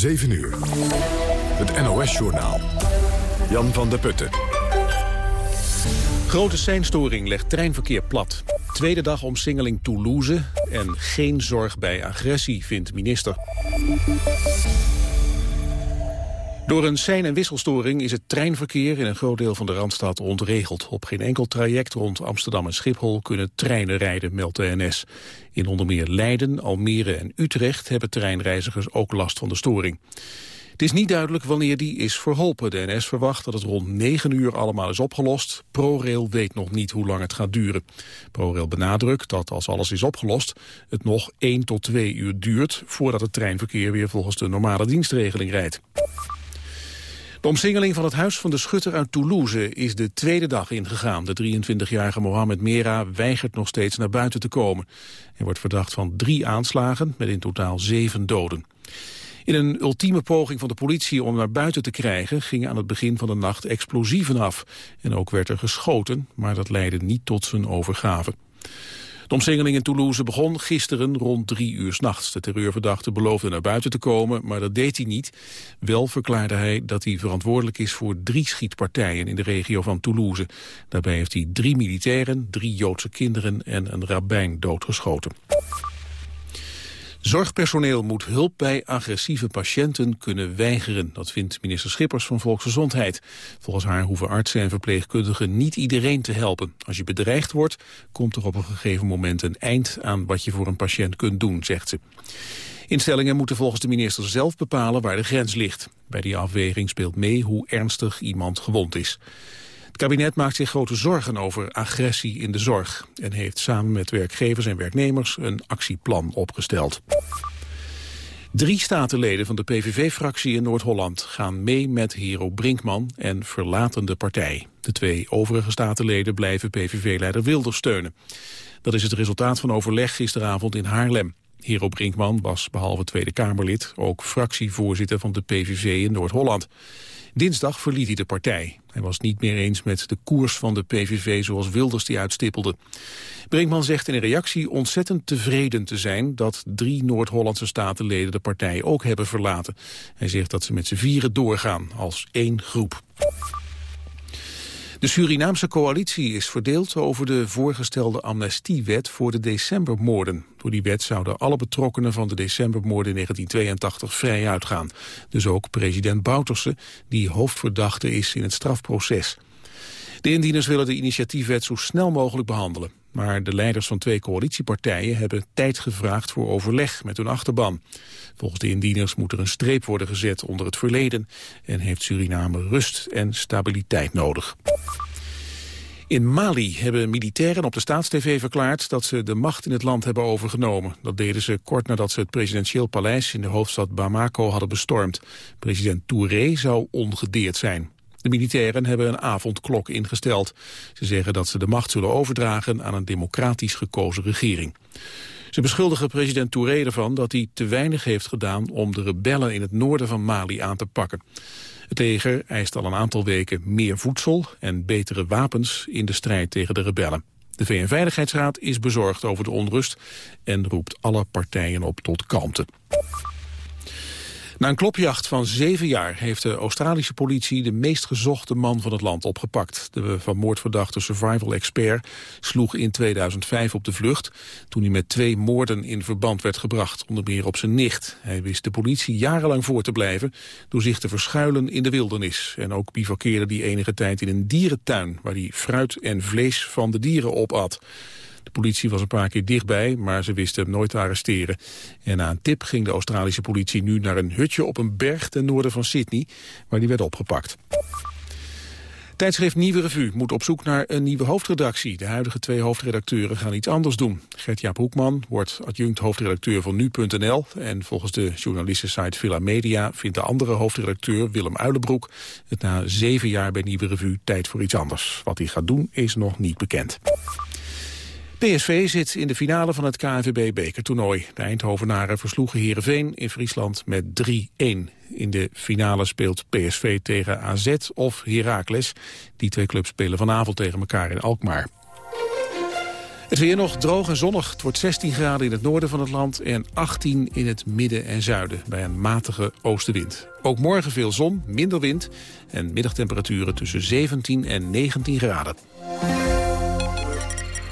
7 uur. Het NOS-journaal. Jan van der Putten. Grote seinstoring legt treinverkeer plat. Tweede dag omsingeling Toulouse en geen zorg bij agressie, vindt minister. Door een sein- en wisselstoring is het treinverkeer in een groot deel van de Randstad ontregeld. Op geen enkel traject rond Amsterdam en Schiphol kunnen treinen rijden, meldt de NS. In onder meer Leiden, Almere en Utrecht hebben treinreizigers ook last van de storing. Het is niet duidelijk wanneer die is verholpen. De NS verwacht dat het rond 9 uur allemaal is opgelost. ProRail weet nog niet hoe lang het gaat duren. ProRail benadrukt dat als alles is opgelost... het nog 1 tot 2 uur duurt... voordat het treinverkeer weer volgens de normale dienstregeling rijdt. De omsingeling van het huis van de schutter uit Toulouse is de tweede dag ingegaan. De 23-jarige Mohamed Mera weigert nog steeds naar buiten te komen. Hij wordt verdacht van drie aanslagen met in totaal zeven doden. In een ultieme poging van de politie om naar buiten te krijgen... gingen aan het begin van de nacht explosieven af. En ook werd er geschoten, maar dat leidde niet tot zijn overgave. De omsingeling in Toulouse begon gisteren rond drie uur s'nachts. De terreurverdachte beloofde naar buiten te komen, maar dat deed hij niet. Wel verklaarde hij dat hij verantwoordelijk is voor drie schietpartijen in de regio van Toulouse. Daarbij heeft hij drie militairen, drie Joodse kinderen en een rabbijn doodgeschoten. Zorgpersoneel moet hulp bij agressieve patiënten kunnen weigeren. Dat vindt minister Schippers van Volksgezondheid. Volgens haar hoeven artsen en verpleegkundigen niet iedereen te helpen. Als je bedreigd wordt, komt er op een gegeven moment een eind aan wat je voor een patiënt kunt doen, zegt ze. Instellingen moeten volgens de minister zelf bepalen waar de grens ligt. Bij die afweging speelt mee hoe ernstig iemand gewond is. Kabinet maakt zich grote zorgen over agressie in de zorg... en heeft samen met werkgevers en werknemers een actieplan opgesteld. Drie statenleden van de PVV-fractie in Noord-Holland gaan mee met Hero Brinkman en verlaten de partij. De twee overige statenleden blijven PVV-leider Wilders steunen. Dat is het resultaat van overleg gisteravond in Haarlem. Hero Brinkman was behalve Tweede Kamerlid ook fractievoorzitter van de PVV in Noord-Holland. Dinsdag verliet hij de partij. Hij was niet meer eens met de koers van de PVV zoals Wilders die uitstippelde. Brinkman zegt in een reactie ontzettend tevreden te zijn... dat drie Noord-Hollandse statenleden de partij ook hebben verlaten. Hij zegt dat ze met z'n vieren doorgaan als één groep. De Surinaamse coalitie is verdeeld over de voorgestelde amnestiewet voor de decembermoorden. Door die wet zouden alle betrokkenen van de decembermoorden in 1982 vrij uitgaan. Dus ook president Bouterse, die hoofdverdachte is in het strafproces. De indieners willen de initiatiefwet zo snel mogelijk behandelen. Maar de leiders van twee coalitiepartijen hebben tijd gevraagd voor overleg met hun achterban. Volgens de indieners moet er een streep worden gezet onder het verleden en heeft Suriname rust en stabiliteit nodig. In Mali hebben militairen op de staatstv verklaard dat ze de macht in het land hebben overgenomen. Dat deden ze kort nadat ze het presidentieel paleis in de hoofdstad Bamako hadden bestormd. President Touré zou ongedeerd zijn. De militairen hebben een avondklok ingesteld. Ze zeggen dat ze de macht zullen overdragen aan een democratisch gekozen regering. Ze beschuldigen president Touré ervan dat hij te weinig heeft gedaan om de rebellen in het noorden van Mali aan te pakken. Het leger eist al een aantal weken meer voedsel en betere wapens in de strijd tegen de rebellen. De VN-veiligheidsraad is bezorgd over de onrust en roept alle partijen op tot kalmte. Na een klopjacht van zeven jaar heeft de Australische politie de meest gezochte man van het land opgepakt. De van moord verdachte survival expert sloeg in 2005 op de vlucht toen hij met twee moorden in verband werd gebracht, onder meer op zijn nicht. Hij wist de politie jarenlang voor te blijven door zich te verschuilen in de wildernis. En ook bivakkeerde hij enige tijd in een dierentuin waar hij fruit en vlees van de dieren opat. De politie was een paar keer dichtbij, maar ze wisten hem nooit te arresteren. En na een tip ging de Australische politie nu naar een hutje op een berg ten noorden van Sydney, waar hij werd opgepakt. Tijdschrift Nieuwe Revue moet op zoek naar een nieuwe hoofdredactie. De huidige twee hoofdredacteuren gaan iets anders doen. Gert-Jaap Hoekman wordt adjunct hoofdredacteur van Nu.nl... en volgens de journalistensite Villa Media vindt de andere hoofdredacteur Willem Uilenbroek... het na zeven jaar bij Nieuwe Revue tijd voor iets anders. Wat hij gaat doen is nog niet bekend. PSV zit in de finale van het KNVB-bekertoernooi. De Eindhovenaren versloegen Heerenveen in Friesland met 3-1. In de finale speelt PSV tegen AZ of Heracles. Die twee clubs spelen vanavond tegen elkaar in Alkmaar. Het weer nog droog en zonnig. Het wordt 16 graden in het noorden van het land en 18 in het midden en zuiden bij een matige oostenwind. Ook morgen veel zon, minder wind en middagtemperaturen tussen 17 en 19 graden.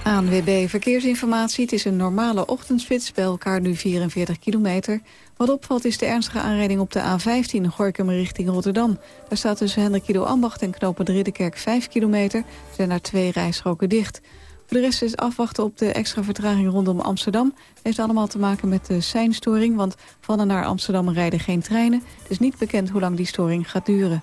ANWB Verkeersinformatie. Het is een normale ochtendspits, bij elkaar nu 44 kilometer. Wat opvalt is de ernstige aanrijding op de A15 Gorkum richting Rotterdam. Daar staat tussen Hendrikido Ambacht en Knopen de Ridderkerk 5 kilometer. Er zijn daar twee rijstroken dicht. Voor de rest is afwachten op de extra vertraging rondom Amsterdam. Het heeft allemaal te maken met de seinstoring, want van en naar Amsterdam rijden geen treinen. Het is niet bekend hoe lang die storing gaat duren.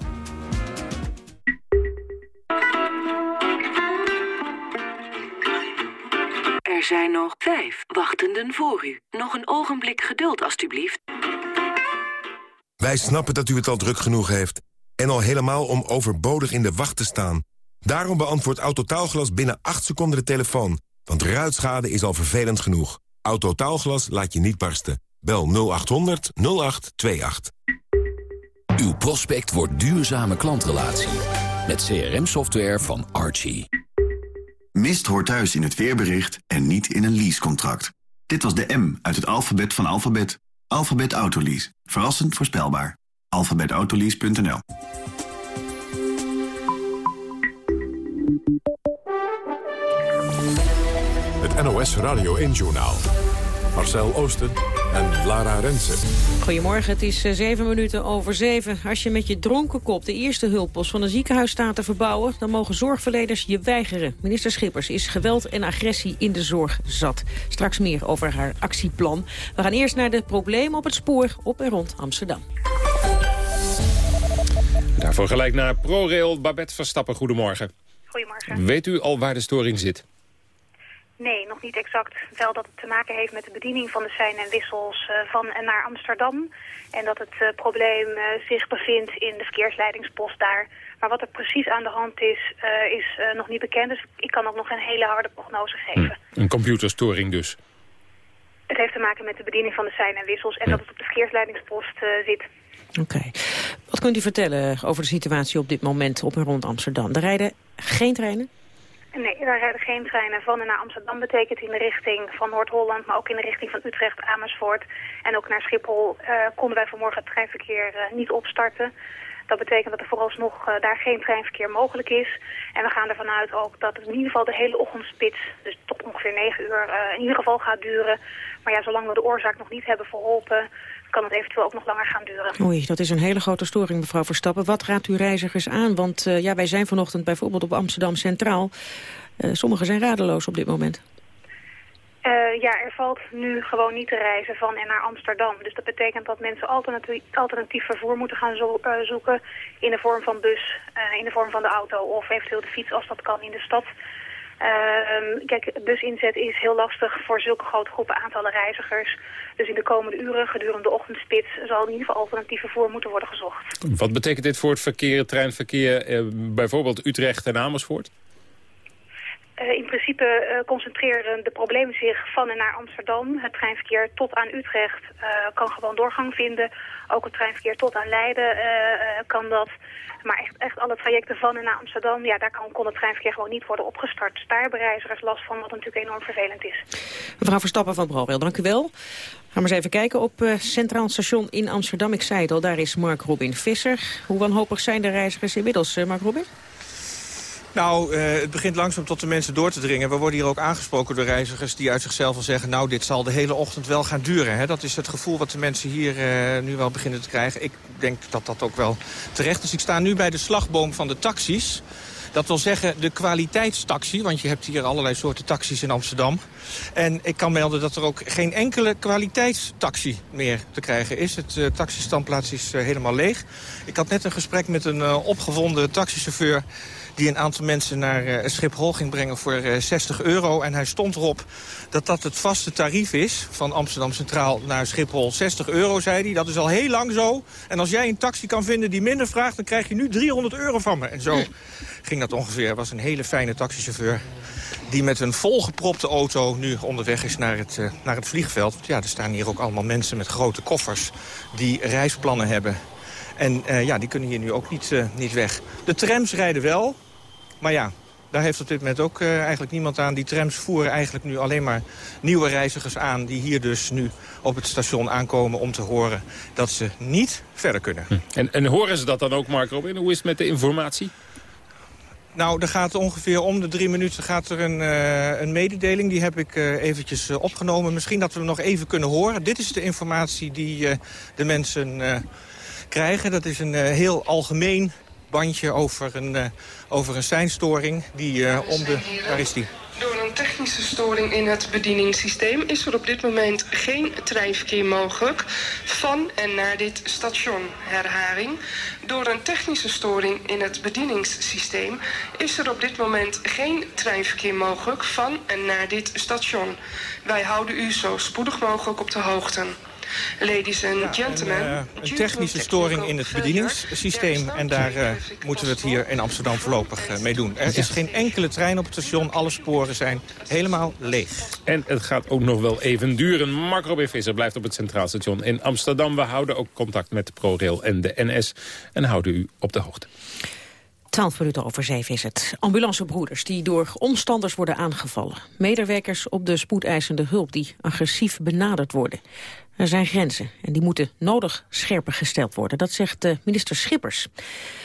Zijn nog vijf wachtenden voor u. Nog een ogenblik geduld, alstublieft. Wij snappen dat u het al druk genoeg heeft. En al helemaal om overbodig in de wacht te staan. Daarom beantwoordt Autotaalglas binnen 8 seconden de telefoon. Want ruitschade is al vervelend genoeg. Autotaalglas laat je niet barsten. Bel 0800 0828. Uw prospect wordt duurzame klantrelatie. Met CRM-software van Archie. Mist hoort thuis in het weerbericht en niet in een leasecontract. Dit was de M uit het alfabet van alfabet. Alfabet Autolease. Verrassend voorspelbaar. alfabetautolease.nl Het NOS Radio 1-journaal. Marcel Oosten en Lara Rensen. Goedemorgen, het is eh, zeven minuten over zeven. Als je met je dronken kop de eerste hulppost van een ziekenhuis staat te verbouwen... dan mogen zorgverleners je weigeren. Minister Schippers is geweld en agressie in de zorg zat. Straks meer over haar actieplan. We gaan eerst naar de problemen op het spoor op en rond Amsterdam. Daarvoor gelijk naar ProRail. Babette Verstappen, goedemorgen. Goedemorgen. Weet u al waar de storing zit? Nee, nog niet exact. Wel dat het te maken heeft met de bediening van de sein en wissels uh, van en naar Amsterdam. En dat het uh, probleem uh, zich bevindt in de verkeersleidingspost daar. Maar wat er precies aan de hand is, is nog niet bekend. Dus ik kan ook nog een hele harde prognose geven. Hm. Een computerstoring dus? Het heeft te maken met de bediening van de sein en wissels en hm. dat het op de verkeersleidingspost zit. Oké. Okay. Wat kunt u vertellen over de situatie op dit moment op en rond Amsterdam? Er rijden geen treinen? Nee, daar rijden geen treinen van en naar Amsterdam. Betekent in de richting van Noord-Holland, maar ook in de richting van Utrecht, Amersfoort. En ook naar Schiphol uh, konden wij vanmorgen het treinverkeer uh, niet opstarten. Dat betekent dat er vooralsnog uh, daar geen treinverkeer mogelijk is. En we gaan ervan uit ook dat het in ieder geval de hele ochtendspits, dus tot ongeveer 9 uur, in ieder geval gaat duren. Maar ja, zolang we de oorzaak nog niet hebben verholpen, kan het eventueel ook nog langer gaan duren. Oei, dat is een hele grote storing, mevrouw Verstappen. Wat raadt u reizigers aan? Want uh, ja, wij zijn vanochtend bijvoorbeeld op Amsterdam Centraal. Uh, sommigen zijn radeloos op dit moment. Uh, ja, er valt nu gewoon niet te reizen van en naar Amsterdam. Dus dat betekent dat mensen alternatief, alternatief vervoer moeten gaan zo, uh, zoeken... in de vorm van bus, uh, in de vorm van de auto of eventueel de fiets als dat kan in de stad. Uh, kijk, businzet is heel lastig voor zulke grote groepen aantallen reizigers. Dus in de komende uren, gedurende de ochtendspits, zal in ieder geval alternatief vervoer moeten worden gezocht. Wat betekent dit voor het verkeer, het treinverkeer, eh, bijvoorbeeld Utrecht en Amersfoort? Uh, in principe uh, concentreren de problemen zich van en naar Amsterdam. Het treinverkeer tot aan Utrecht uh, kan gewoon doorgang vinden. Ook het treinverkeer tot aan Leiden kan dat. Maar echt, echt alle trajecten van en naar Amsterdam, ja, daar kan, kon het treinverkeer gewoon niet worden opgestart. Daar hebben reizigers last van, wat natuurlijk enorm vervelend is. Mevrouw Verstappen van ProRail, dank u wel. Gaan we eens even kijken op Centraal Station in Amsterdam. Ik zei het al, daar is Mark Robin Visser. Hoe wanhopig zijn de reizigers inmiddels, Mark Robin? Nou, uh, het begint langzaam tot de mensen door te dringen. We worden hier ook aangesproken door reizigers die uit zichzelf al zeggen... nou, dit zal de hele ochtend wel gaan duren. Hè? Dat is het gevoel wat de mensen hier uh, nu wel beginnen te krijgen. Ik denk dat dat ook wel terecht is. Ik sta nu bij de slagboom van de taxis. Dat wil zeggen de kwaliteitstaxi, want je hebt hier allerlei soorten taxis in Amsterdam. En ik kan melden dat er ook geen enkele kwaliteitstaxi meer te krijgen is. Het uh, taxistandplaats is helemaal leeg. Ik had net een gesprek met een uh, opgewonden taxichauffeur die een aantal mensen naar uh, Schiphol ging brengen voor uh, 60 euro. En hij stond erop dat dat het vaste tarief is van Amsterdam Centraal naar Schiphol. 60 euro, zei hij. Dat is al heel lang zo. En als jij een taxi kan vinden die minder vraagt, dan krijg je nu 300 euro van me. En zo ging dat ongeveer. Was een hele fijne taxichauffeur die met een volgepropte auto nu onderweg is naar het, uh, naar het vliegveld. Ja, er staan hier ook allemaal mensen met grote koffers die reisplannen hebben. En uh, ja, die kunnen hier nu ook niet, uh, niet weg. De trams rijden wel, maar ja, daar heeft op dit moment ook uh, eigenlijk niemand aan. Die trams voeren eigenlijk nu alleen maar nieuwe reizigers aan... die hier dus nu op het station aankomen om te horen dat ze niet verder kunnen. Hm. En, en horen ze dat dan ook, Mark Robin? Hoe is het met de informatie? Nou, er gaat ongeveer om de drie minuten gaat er een, uh, een mededeling. Die heb ik uh, eventjes uh, opgenomen. Misschien dat we hem nog even kunnen horen. Dit is de informatie die de mensen krijgen. Dat is een heel algemeen bandje over een, uh, over een seinstoring die uh, om de... Daar is die. Door een technische storing in het bedieningssysteem is er op dit moment geen treinverkeer mogelijk van en naar dit station. Herhaling. Door een technische storing in het bedieningssysteem is er op dit moment geen treinverkeer mogelijk van en naar dit station. Wij houden u zo spoedig mogelijk op de hoogte. Ladies and gentlemen. Ja, een, uh, een, technische storing in het bedieningssysteem. En daar uh, moeten we het hier in Amsterdam voorlopig uh, mee doen. Er is geen enkele trein op het station. Alle sporen zijn helemaal leeg. En het gaat ook nog wel even duren. Mark Robin Visser blijft op het Centraal Station in Amsterdam. We houden ook contact met ProRail en de NS. En houden u op de hoogte. 12 minuten over zeven is het. Ambulancebroeders die door omstanders worden aangevallen. Medewerkers op de spoedeisende hulp die agressief benaderd worden. Er zijn grenzen en die moeten nodig scherper gesteld worden. Dat zegt uh, minister Schippers.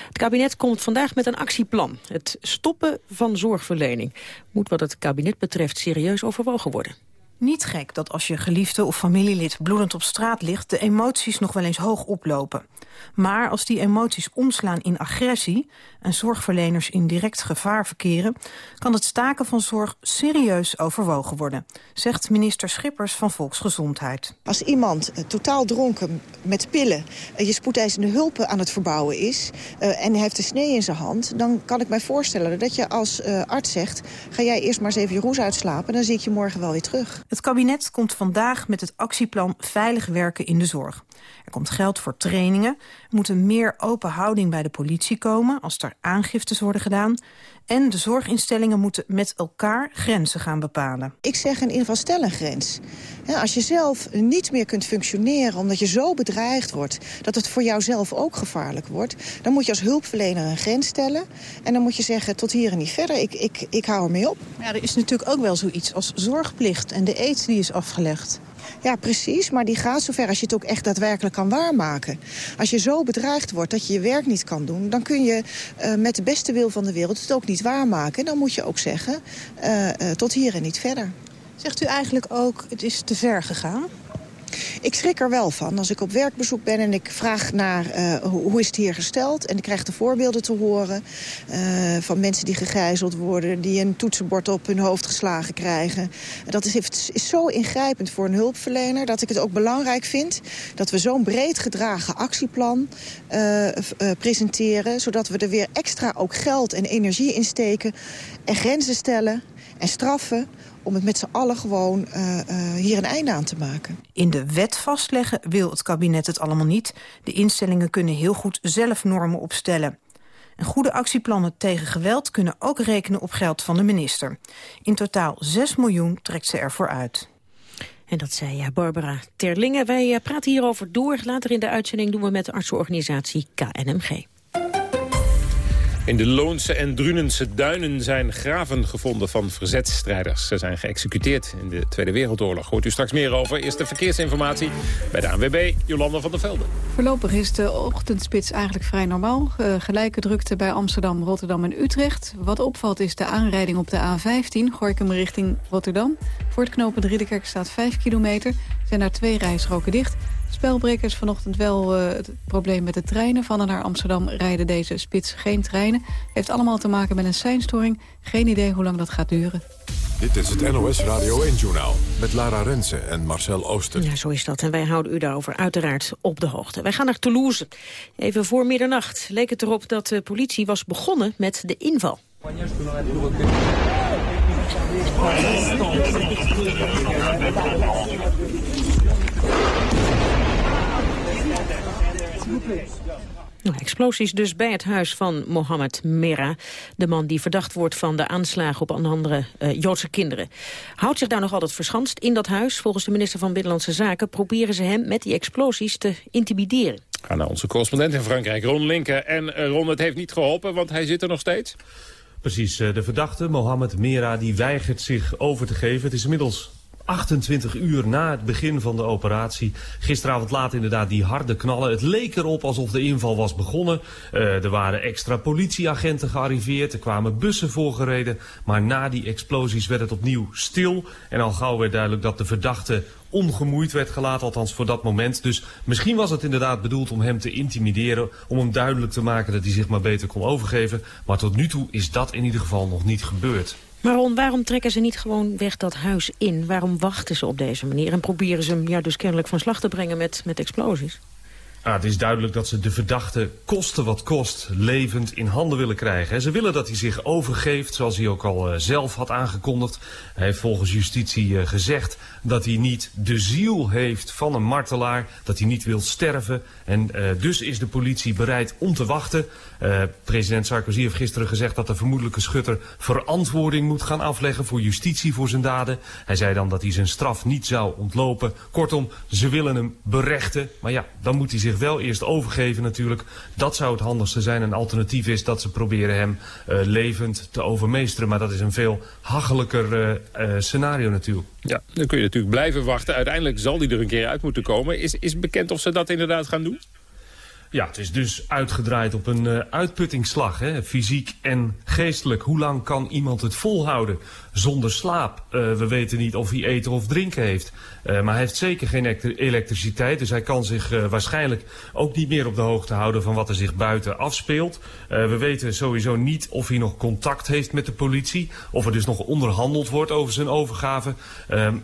Het kabinet komt vandaag met een actieplan. Het stoppen van zorgverlening moet wat het kabinet betreft serieus overwogen worden. Niet gek dat als je geliefde of familielid bloedend op straat ligt... de emoties nog wel eens hoog oplopen. Maar als die emoties omslaan in agressie... en zorgverleners in direct gevaar verkeren... kan het staken van zorg serieus overwogen worden... zegt minister Schippers van Volksgezondheid. Als iemand uh, totaal dronken met pillen... Uh, je spoedeisende hulp aan het verbouwen is... En hij heeft een snee in zijn hand... dan kan ik mij voorstellen dat je als arts zegt... ga jij eerst maar eens even je roes uitslapen... dan zie ik je morgen wel weer terug. Het kabinet komt vandaag met het actieplan Veilig werken in de zorg. Er komt geld voor trainingen. Er moet een meer open houding bij de politie komen... als er aangiftes worden gedaan. En de zorginstellingen moeten met elkaar grenzen gaan bepalen. Ik zeg in ieder geval stel een grens. Als je zelf niet meer kunt functioneren omdat je zo bedreigd wordt... dat het voor jouzelf ook gevaarlijk wordt... dan moet je als hulpverlener een grens stellen. En dan moet je zeggen tot hier en niet verder. Ik, ik, ik hou ermee op. Ja, er is natuurlijk ook wel zoiets als zorgplicht en de eet die is afgelegd. Ja, precies, maar die gaat zover als je het ook echt daadwerkelijk kan waarmaken. Als je zo bedreigd wordt dat je je werk niet kan doen... dan kun je uh, met de beste wil van de wereld het ook niet waarmaken. Dan moet je ook zeggen, uh, uh, tot hier en niet verder. Zegt u eigenlijk ook, het is te ver gegaan? Ik schrik er wel van. Als ik op werkbezoek ben en ik vraag naar uh, hoe is het hier gesteld... en ik krijg de voorbeelden te horen uh, van mensen die gegijzeld worden... die een toetsenbord op hun hoofd geslagen krijgen. Dat is, is zo ingrijpend voor een hulpverlener... dat ik het ook belangrijk vind dat we zo'n breed gedragen actieplan uh, presenteren... zodat we er weer extra ook geld en energie in steken... en grenzen stellen en straffen om het met z'n allen gewoon uh, uh, hier een einde aan te maken. In de wet vastleggen wil het kabinet het allemaal niet. De instellingen kunnen heel goed zelf normen opstellen. En goede actieplannen tegen geweld kunnen ook rekenen op geld van de minister. In totaal 6 miljoen trekt ze ervoor uit. En dat zei Barbara Terlingen. Wij praten hierover door. Later in de uitzending doen we met de artsenorganisatie KNMG. In de Loonse en Drunense duinen zijn graven gevonden van verzetstrijders. Ze zijn geëxecuteerd in de Tweede Wereldoorlog. Hoort u straks meer over. Eerst de verkeersinformatie bij de ANWB, Jolanda van der Velde. Voorlopig is de ochtendspits eigenlijk vrij normaal. Uh, gelijke drukte bij Amsterdam, Rotterdam en Utrecht. Wat opvalt is de aanrijding op de A15, Gorkum richting Rotterdam. Voor het knopen Ridderkerk staat 5 kilometer. Zijn daar twee rijstroken dicht. Spelbrekers vanochtend wel uh, het probleem met de treinen. Van en naar Amsterdam rijden deze spits geen treinen. Heeft allemaal te maken met een seinstoring. Geen idee hoe lang dat gaat duren. Dit is het NOS Radio 1-journaal met Lara Rensen en Marcel Ooster. Ja, zo is dat. En wij houden u daarover uiteraard op de hoogte. Wij gaan naar Toulouse. Even voor middernacht leek het erop dat de politie was begonnen met de inval. Explosies dus bij het huis van Mohammed Merah. De man die verdacht wordt van de aanslagen op andere uh, Joodse kinderen. Houdt zich daar nog altijd verschanst in dat huis. Volgens de minister van Binnenlandse Zaken proberen ze hem met die explosies te intimideren. Ga naar onze correspondent in Frankrijk, Ron Linken. En uh, Ron, het heeft niet geholpen, want hij zit er nog steeds. Precies, eh, de verdachte, Mohammed Merah, die weigert zich over te geven. Het is inmiddels 28 uur na het begin van de operatie. Gisteravond laat inderdaad die harde knallen. Het leek erop alsof de inval was begonnen. Uh, er waren extra politieagenten gearriveerd. Er kwamen bussen voorgereden. Maar na die explosies werd het opnieuw stil. En al gauw werd duidelijk dat de verdachte ongemoeid werd gelaten, althans voor dat moment. Dus misschien was het inderdaad bedoeld om hem te intimideren, om hem duidelijk te maken dat hij zich maar beter kon overgeven. Maar tot nu toe is dat in ieder geval nog niet gebeurd. Maar waarom trekken ze niet gewoon weg dat huis in? Waarom wachten ze op deze manier en proberen ze hem ja, dus kennelijk van slag te brengen met, met explosies? Ah, het is duidelijk dat ze de verdachte koste wat kost levend in handen willen krijgen. Ze willen dat hij zich overgeeft, zoals hij ook al uh, zelf had aangekondigd. Hij heeft volgens justitie uh, gezegd dat hij niet de ziel heeft van een martelaar, dat hij niet wil sterven. En uh, dus is de politie bereid om te wachten. president Sarkozy heeft gisteren gezegd dat de vermoedelijke schutter verantwoording moet gaan afleggen voor justitie voor zijn daden. Hij zei dan dat hij zijn straf niet zou ontlopen. Kortom, ze willen hem berechten, maar ja, dan moet hij zich wel eerst overgeven natuurlijk. Dat zou het handigste zijn. Een alternatief is dat ze proberen hem uh, levend te overmeesteren. Maar dat is een veel hachelijker uh, uh, scenario natuurlijk. Ja, dan kun je natuurlijk blijven wachten. Uiteindelijk zal die er een keer uit moeten komen. Is, is bekend of ze dat inderdaad gaan doen? Ja, het is dus uitgedraaid op een uh, uitputtingsslag, hè? fysiek en geestelijk. Hoe lang kan iemand het volhouden zonder slaap? Uh, we weten niet of hij eten of drinken heeft. Uh, maar hij heeft zeker geen elektriciteit, dus hij kan zich waarschijnlijk ook niet meer op de hoogte houden van wat er zich buiten afspeelt. we weten sowieso niet of hij nog contact heeft met de politie, of er dus nog onderhandeld wordt over zijn overgave.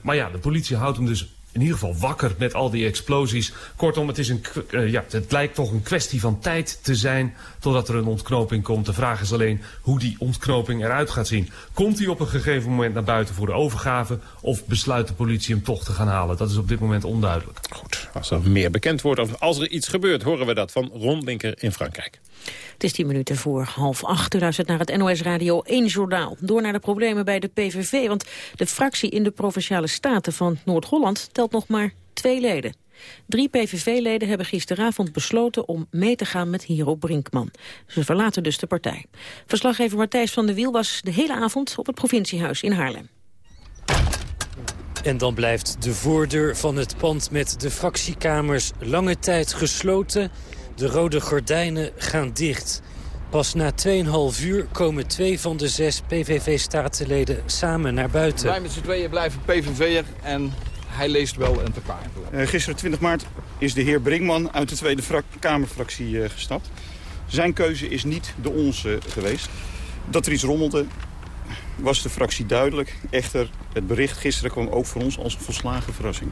maar ja, de politie houdt hem dus in ieder geval wakker met al die explosies. Kortom, het, is een, uh, ja, het lijkt toch een kwestie van tijd te zijn totdat er een ontknoping komt. De vraag is alleen hoe die ontknoping eruit gaat zien. Komt hij op een gegeven moment naar buiten voor de overgave of besluit de politie hem toch te gaan halen? Dat is op dit moment onduidelijk. Goed, als er meer bekend wordt of als er iets gebeurt, horen we dat van Ron Linker in Frankrijk. Het is tien minuten voor half acht. U luistert naar het NOS Radio 1 Journaal. Door naar de problemen bij de PVV. Want de fractie in de Provinciale Staten van Noord-Holland telt nog maar twee leden. Drie PVV-leden hebben gisteravond besloten om mee te gaan met Hero Brinkman. Ze verlaten dus de partij. Verslaggever Martijs van der Wiel was de hele avond op het provinciehuis in Haarlem. En dan blijft de voordeur van het pand met de fractiekamers lange tijd gesloten. De rode gordijnen gaan dicht. Pas na 2,5 uur komen twee van de zes PVV-statenleden samen naar buiten. Wij met z'n tweeën blijven PVV'er en hij leest wel en te paard. Uh, gisteren 20 maart is de heer Brinkman uit de Tweede Kamerfractie uh, gestapt. Zijn keuze is niet de onze geweest. Dat er iets rommelde was de fractie duidelijk. Echter, het bericht gisteren kwam ook voor ons als een volslagen verrassing.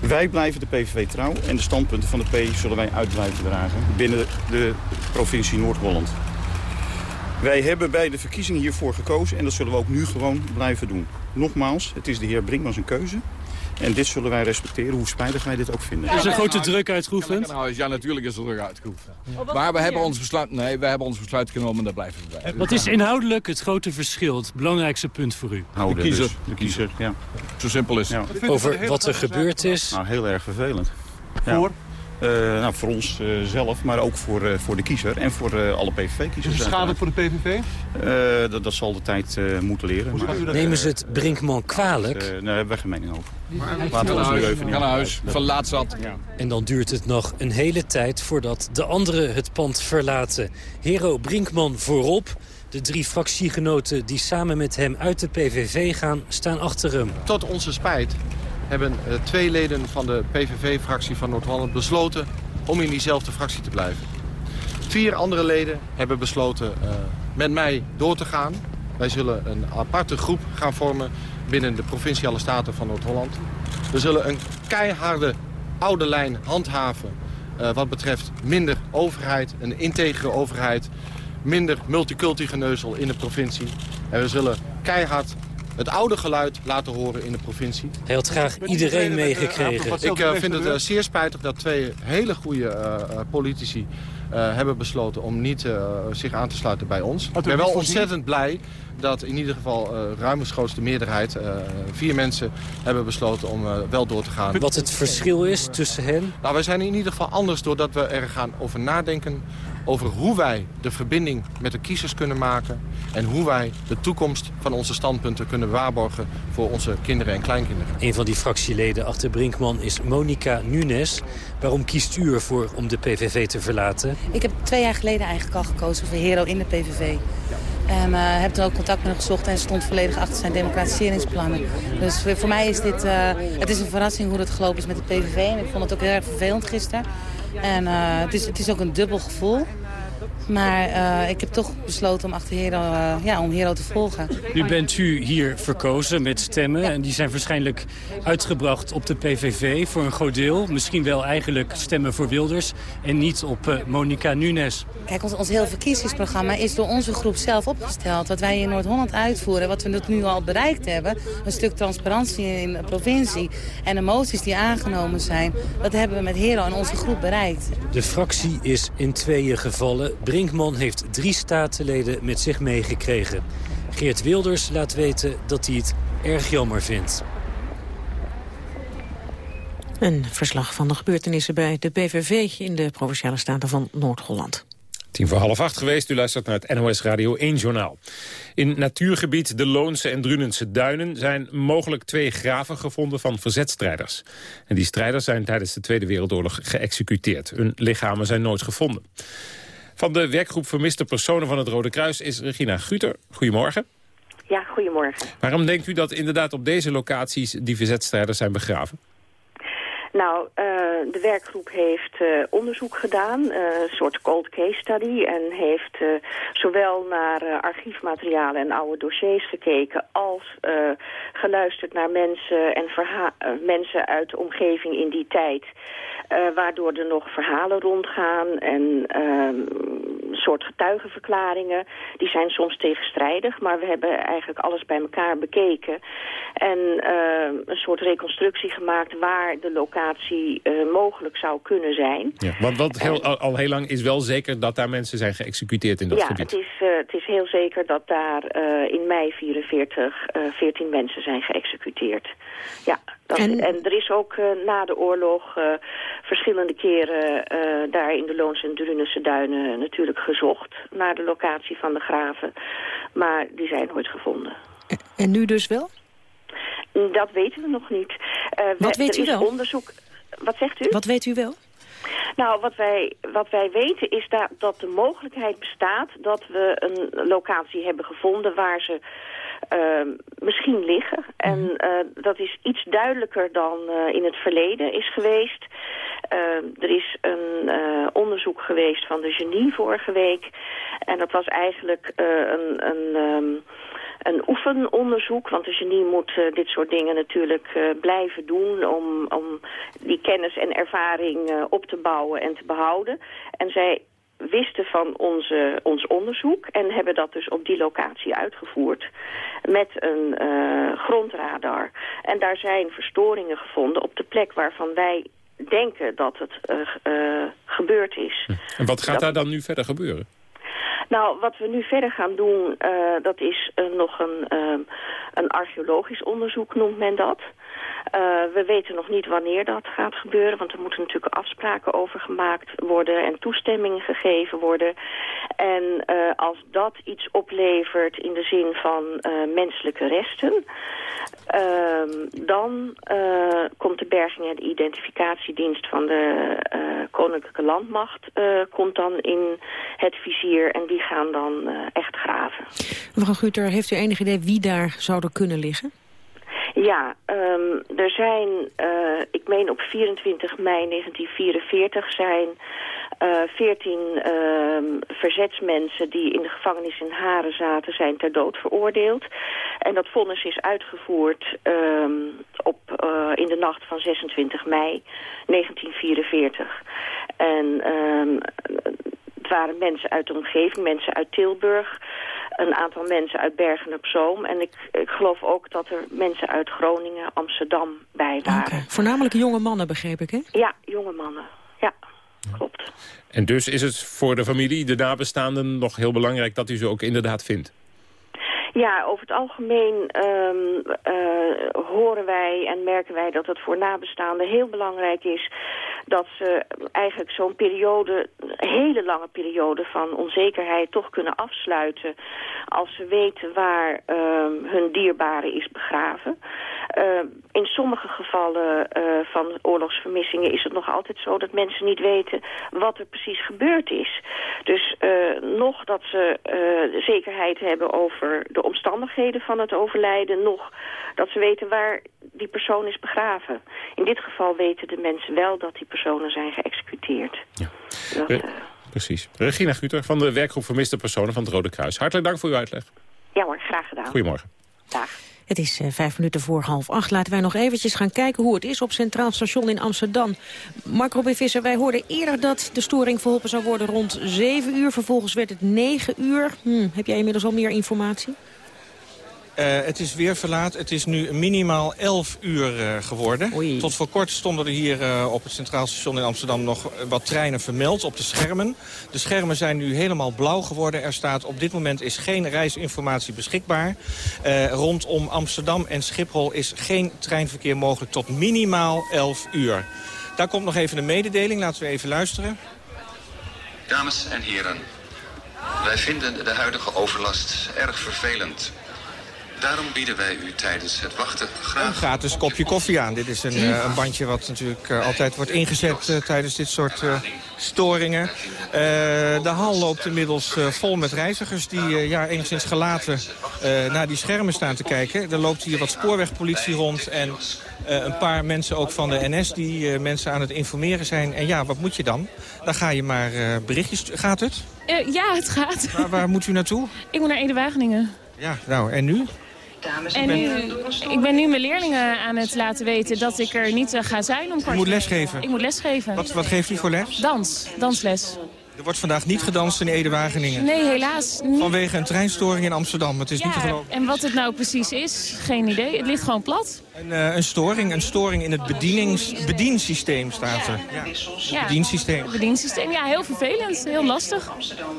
Wij blijven de PVV trouw en de standpunten van de P zullen wij uit blijven dragen binnen de provincie Noord-Holland. Wij hebben bij de verkiezingen hiervoor gekozen en dat zullen we ook nu gewoon blijven doen. Nogmaals, het is de heer Brinkman zijn keuze. En dit zullen wij respecteren, hoe spijtig wij dit ook vinden. Is er grote druk uitgeoefend? Ja, natuurlijk is er druk uitgeoefend. Maar we hebben, ons besluit, nee, we hebben ons besluit genomen en daar blijven we bij. Wat is inhoudelijk het grote verschil, het belangrijkste punt voor u? de kiezer. Dus, de kiezer, ja. Zo simpel is het. Ja. Over wat er gebeurd is? Nou, heel erg vervelend. Voor? Uh, nou, voor ons uh, zelf, maar ook voor, uh, voor de kiezer en voor alle PVV-kiezers. Is het schadelijk voor de PVV? Dat, dat, zal de tijd moeten leren. Maar... Nemen ze het Brinkman kwalijk? daar hebben wij geen mening over. Laten we ons nu even naar huis, verlaat zat. Ja. En dan duurt het nog een hele tijd voordat de anderen het pand verlaten. Hero Brinkman voorop. De drie fractiegenoten die samen met hem uit de PVV gaan, staan achter hem. Tot onze spijt hebben uh, twee leden van de PVV-fractie van Noord-Holland besloten om in diezelfde fractie te blijven. Vier andere leden hebben besloten uh, met mij door te gaan. Wij zullen een aparte groep gaan vormen binnen de Provinciale Staten van Noord-Holland. We zullen een keiharde oude lijn handhaven uh, wat betreft minder overheid, een integere overheid... minder multiculti-geneuzel in de provincie. En we zullen keihard het oude geluid laten horen in de provincie. Hij had graag iedereen meegekregen. Ik uh, vind het uh, zeer spijtig dat twee hele goede politici hebben besloten om niet zich aan te sluiten bij ons. Ik ben wel ontzettend blij dat in ieder geval uh, ruimschoots meerderheid, uh, vier mensen, hebben besloten om uh, wel door te gaan. Wat het verschil is tussen hen? Nou, wij zijn in ieder geval anders doordat we er gaan over nadenken over hoe wij de verbinding met de kiezers kunnen maken... en hoe wij de toekomst van onze standpunten kunnen waarborgen... voor onze kinderen en kleinkinderen. Een van die fractieleden achter Brinkman is Monica Nunes. Waarom kiest u ervoor om de PVV te verlaten? Ik heb twee jaar geleden eigenlijk al gekozen voor Hero in de PVV. En uh, heb toen ook contact met hem gezocht en stond volledig achter zijn democratiseringsplannen. Dus voor mij is dit, uh, het is een verrassing hoe het gelopen is met de PVV. En ik vond het ook heel erg vervelend gisteren. En uh, het, is, het is ook een dubbel gevoel. Maar uh, ik heb toch besloten om achter Hero, uh, ja, om Hero te volgen. Nu bent u hier verkozen met stemmen. En die zijn waarschijnlijk uitgebracht op de PVV voor een groot deel. Misschien wel eigenlijk stemmen voor Wilders en niet op uh, Monica Nunes. Kijk, ons, ons hele verkiezingsprogramma is door onze groep zelf opgesteld. Wat wij in Noord-Holland uitvoeren, wat we tot nu al bereikt hebben. Een stuk transparantie in de provincie en de moties die aangenomen zijn. Dat hebben we met Hero en onze groep bereikt. De fractie is in tweeën gevallen. Brinkman heeft drie statenleden met zich meegekregen. Geert Wilders laat weten dat hij het erg jammer vindt. Een verslag van de gebeurtenissen bij de PVV in de Provinciale Staten van Noord-Holland. Tien voor half acht geweest. U luistert naar het NOS Radio 1 Journaal. In natuurgebied de Loonse en Drunense Duinen... zijn mogelijk twee graven gevonden van verzetstrijders. En die strijders zijn tijdens de Tweede Wereldoorlog geëxecuteerd. Hun lichamen zijn nooit gevonden. Van de werkgroep Vermiste Personen van het Rode Kruis is Regina Guter. Goedemorgen. Ja, goedemorgen. Waarom denkt u dat inderdaad op deze locaties die verzetstrijders zijn begraven? Nou, uh, de werkgroep heeft uh, onderzoek gedaan, uh, een soort cold case study... en heeft zowel naar archiefmaterialen en oude dossiers gekeken... als geluisterd naar mensen en mensen uit de omgeving in die tijd... waardoor er nog verhalen rondgaan en ehm, soort getuigenverklaringen. Die zijn soms tegenstrijdig, maar we hebben eigenlijk alles bij elkaar bekeken. En een soort reconstructie gemaakt waar de locatie uh, mogelijk zou kunnen zijn. Ja, want, heel, al, heel lang is wel zeker dat daar mensen zijn geëxecuteerd in dat ja, gebied. Ja, het, is, uh, het is heel zeker dat daar in mei 44 14 mensen zijn geëxecuteerd. Ja, dat, en... en... er is ook na de oorlog verschillende keren daar in de Loonse en Drunense duinen natuurlijk gezocht naar de locatie van de graven. Maar die zijn nooit gevonden. En nu dus wel? Dat weten we nog niet. Wat weet u wel? Onderzoek... Wat zegt u? Wat weet u wel? Nou, wat wij, wat wij weten is dat, dat de mogelijkheid bestaat dat we een locatie hebben gevonden waar ze misschien liggen. En uh, dat is iets duidelijker dan uh, in het verleden is geweest. er is een onderzoek geweest van de genie vorige week. En dat was eigenlijk een... een um, een oefenonderzoek. Want de genie moet uh, dit soort dingen natuurlijk uh, blijven doen... om, om die kennis en ervaring uh, op te bouwen en te behouden. En zij wisten van onze, ons onderzoek en hebben dat dus op die locatie uitgevoerd met een grondradar. En daar zijn verstoringen gevonden op de plek waarvan wij denken dat het gebeurd is. En wat gaat daar dan nu verder gebeuren? Nou, wat we nu verder gaan doen, dat is nog een, een archeologisch onderzoek, noemt men dat. We weten nog niet wanneer dat gaat gebeuren, want er moeten natuurlijk afspraken over gemaakt worden en toestemmingen gegeven worden. En als dat iets oplevert in de zin van menselijke resten, ehm, dan komt de berging en de identificatiedienst van de Koninklijke Landmacht komt dan in het vizier en die gaan dan echt graven. Mevrouw Guter, heeft u enig idee wie daar zouden kunnen liggen? Ja, um, er zijn, uh, ik meen op 24 mei 1944 zijn uh, 14 uh, verzetsmensen die in de gevangenis in Haren zaten, zijn ter dood veroordeeld. En dat vonnis is uitgevoerd um, op, uh, in de nacht van 26 mei 1944. En het waren mensen uit de omgeving, mensen uit Tilburg een aantal mensen uit Bergen op Zoom. En ik, ik geloof ook dat er mensen uit Groningen, Amsterdam bij waren. Okay. Voornamelijk jonge mannen, begreep ik, hè? Ja, jonge mannen. Ja, klopt. En dus is het voor de familie, de nabestaanden, nog heel belangrijk dat u ze ook inderdaad vindt? Ja, over het algemeen um, uh, horen wij en merken wij dat het voor nabestaanden heel belangrijk is dat ze eigenlijk zo'n periode, hele lange periode van onzekerheid toch kunnen afsluiten als ze weten waar uh, hun dierbare is begraven. Uh, in sommige gevallen uh, van oorlogsvermissingen is het nog altijd zo dat mensen niet weten wat er precies gebeurd is. Dus uh, nog dat ze zekerheid hebben over de omstandigheden van het overlijden, nog dat ze weten waar die persoon is begraven. In dit geval weten de mensen wel dat die personen zijn geëxecuteerd. Ja. Dat, uh, Precies. Regina Guter van de werkgroep Vermiste Personen van het Rode Kruis. Hartelijk dank voor uw uitleg. Ja hoor, graag gedaan. Goedemorgen. Dag. Het is uh, vijf minuten voor half acht. Laten wij nog eventjes gaan kijken hoe het is op Centraal Station in Amsterdam. Mark Robin Visser, wij hoorden eerder dat de storing verholpen zou worden rond zeven uur. Vervolgens werd het negen uur. Hm, heb jij inmiddels al meer informatie? Uh, het is weer verlaat. Het is nu minimaal 11 uur uh, geworden. Oei. Tot voor kort stonden er hier uh, op het Centraal Station in Amsterdam nog wat treinen vermeld op de schermen. De schermen zijn nu helemaal blauw geworden. Er staat op dit moment is geen reisinformatie beschikbaar. rondom Amsterdam en Schiphol is geen treinverkeer mogelijk tot minimaal 11 uur. Daar komt nog even een mededeling. Laten we even luisteren. Dames en heren, wij vinden de huidige overlast erg vervelend. Daarom bieden wij u tijdens het wachten graag... Een gratis kopje koffie aan. Dit is een, uh, een bandje wat natuurlijk uh, altijd wordt ingezet uh, tijdens dit soort storingen. de hal loopt inmiddels vol met reizigers die ja, enigszins gelaten naar die schermen staan te kijken. Er loopt hier wat spoorwegpolitie rond en een paar mensen ook van de NS die mensen aan het informeren zijn. En ja, wat moet je dan? Dan ga je maar berichtjes... Gaat het? ja, het gaat. Waar, waar moet u naartoe? Ik moet naar Ede-Wageningen. Ja, nou, en nu? En nu, ik ben nu mijn leerlingen aan het laten weten dat ik er niet ga zijn om kwart Je moet lesgeven? Ik moet lesgeven. Wat, wat geeft u voor les? Dans, dansles. Er wordt vandaag niet gedanst in Ede-Wageningen. Nee, helaas niet. Vanwege een treinstoring in Amsterdam. Het is ja, niet te geloven. En wat het nou precies is, geen idee. Het ligt gewoon plat. Een, uh, een storing, een storing in het bedienings, bediensysteem staat er. Ja. ja. Bediensysteem. Het bediensysteem, ja, heel vervelend. Heel lastig.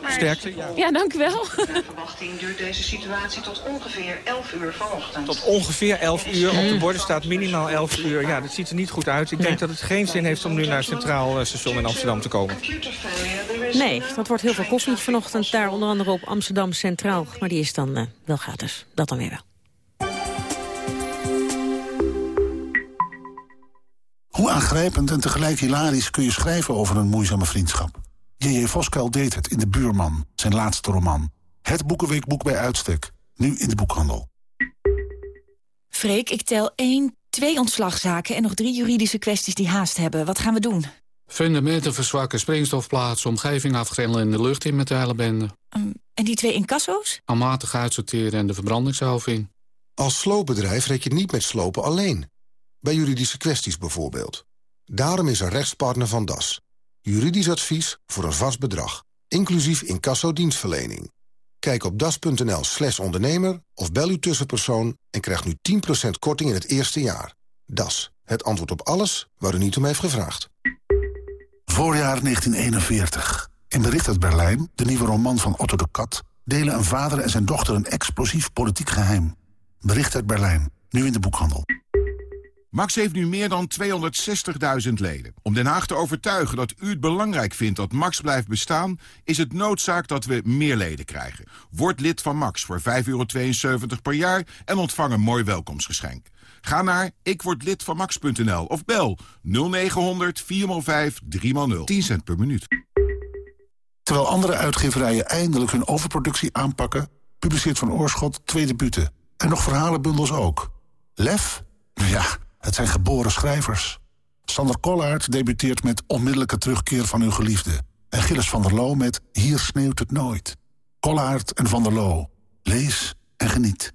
Sterkte, ja. Ja, dank u wel. Naar verwachting duurt deze situatie tot ongeveer 11 uur vanochtend. Tot ongeveer 11 uur. Op de borden staat minimaal 11 uur. Ja, dat ziet er niet goed uit. Ik denk dat het geen zin heeft om nu naar het Centraal Station in Amsterdam te komen. Nee, dat wordt heel veel koffie vanochtend daar onder andere op Amsterdam Centraal. Maar die is dan uh, wel gratis. Dat dan weer wel. Hoe aangrijpend en tegelijk hilarisch kun je schrijven over een moeizame vriendschap? J.J. Voskuil deed het in De Buurman, zijn laatste roman. Het boekenweekboek bij uitstek, nu in de boekhandel. Freek, ik tel 1, 2 ontslagzaken en nog drie juridische kwesties die haast hebben. Wat gaan we doen? Fundamenten verzwakken, springstofplaats, omgeving afgrendelen en de lucht in met de hele bende. Um, en die twee incasso's? Aanmatig uitsorteren en de verbrandingshoofd in. Als sloopbedrijf red je niet met slopen alleen. Bij juridische kwesties bijvoorbeeld. Daarom is er rechtspartner van DAS. Juridisch advies voor een vast bedrag. Inclusief incasso-dienstverlening. Kijk op das.nl slash ondernemer of bel uw tussenpersoon... en krijg nu 10% korting in het eerste jaar. DAS, het antwoord op alles waar u niet om heeft gevraagd. Voorjaar 1941. In Bericht uit Berlijn, de nieuwe roman van Otto de Kat... delen een vader en zijn dochter een explosief politiek geheim. Bericht uit Berlijn, nu in de boekhandel. Max heeft nu meer dan 260.000 leden. Om Den Haag te overtuigen dat u het belangrijk vindt dat Max blijft bestaan... is het noodzaak dat we meer leden krijgen. Word lid van Max voor 5,72 per jaar en ontvang een mooi welkomstgeschenk. Ga naar ikwordlidvanmax.nl of bel 0900 405 3x0. 10 cent per minuut. Terwijl andere uitgeverijen eindelijk hun overproductie aanpakken... publiceert Van Oorschot twee debuten. En nog verhalenbundels ook. Lef Ja, het zijn geboren schrijvers. Sander Kollaert debuteert met Onmiddellijke terugkeer van uw geliefde. En Gilles van der Loo met Hier sneeuwt het nooit. Kollaert en van der Loo. Lees en geniet.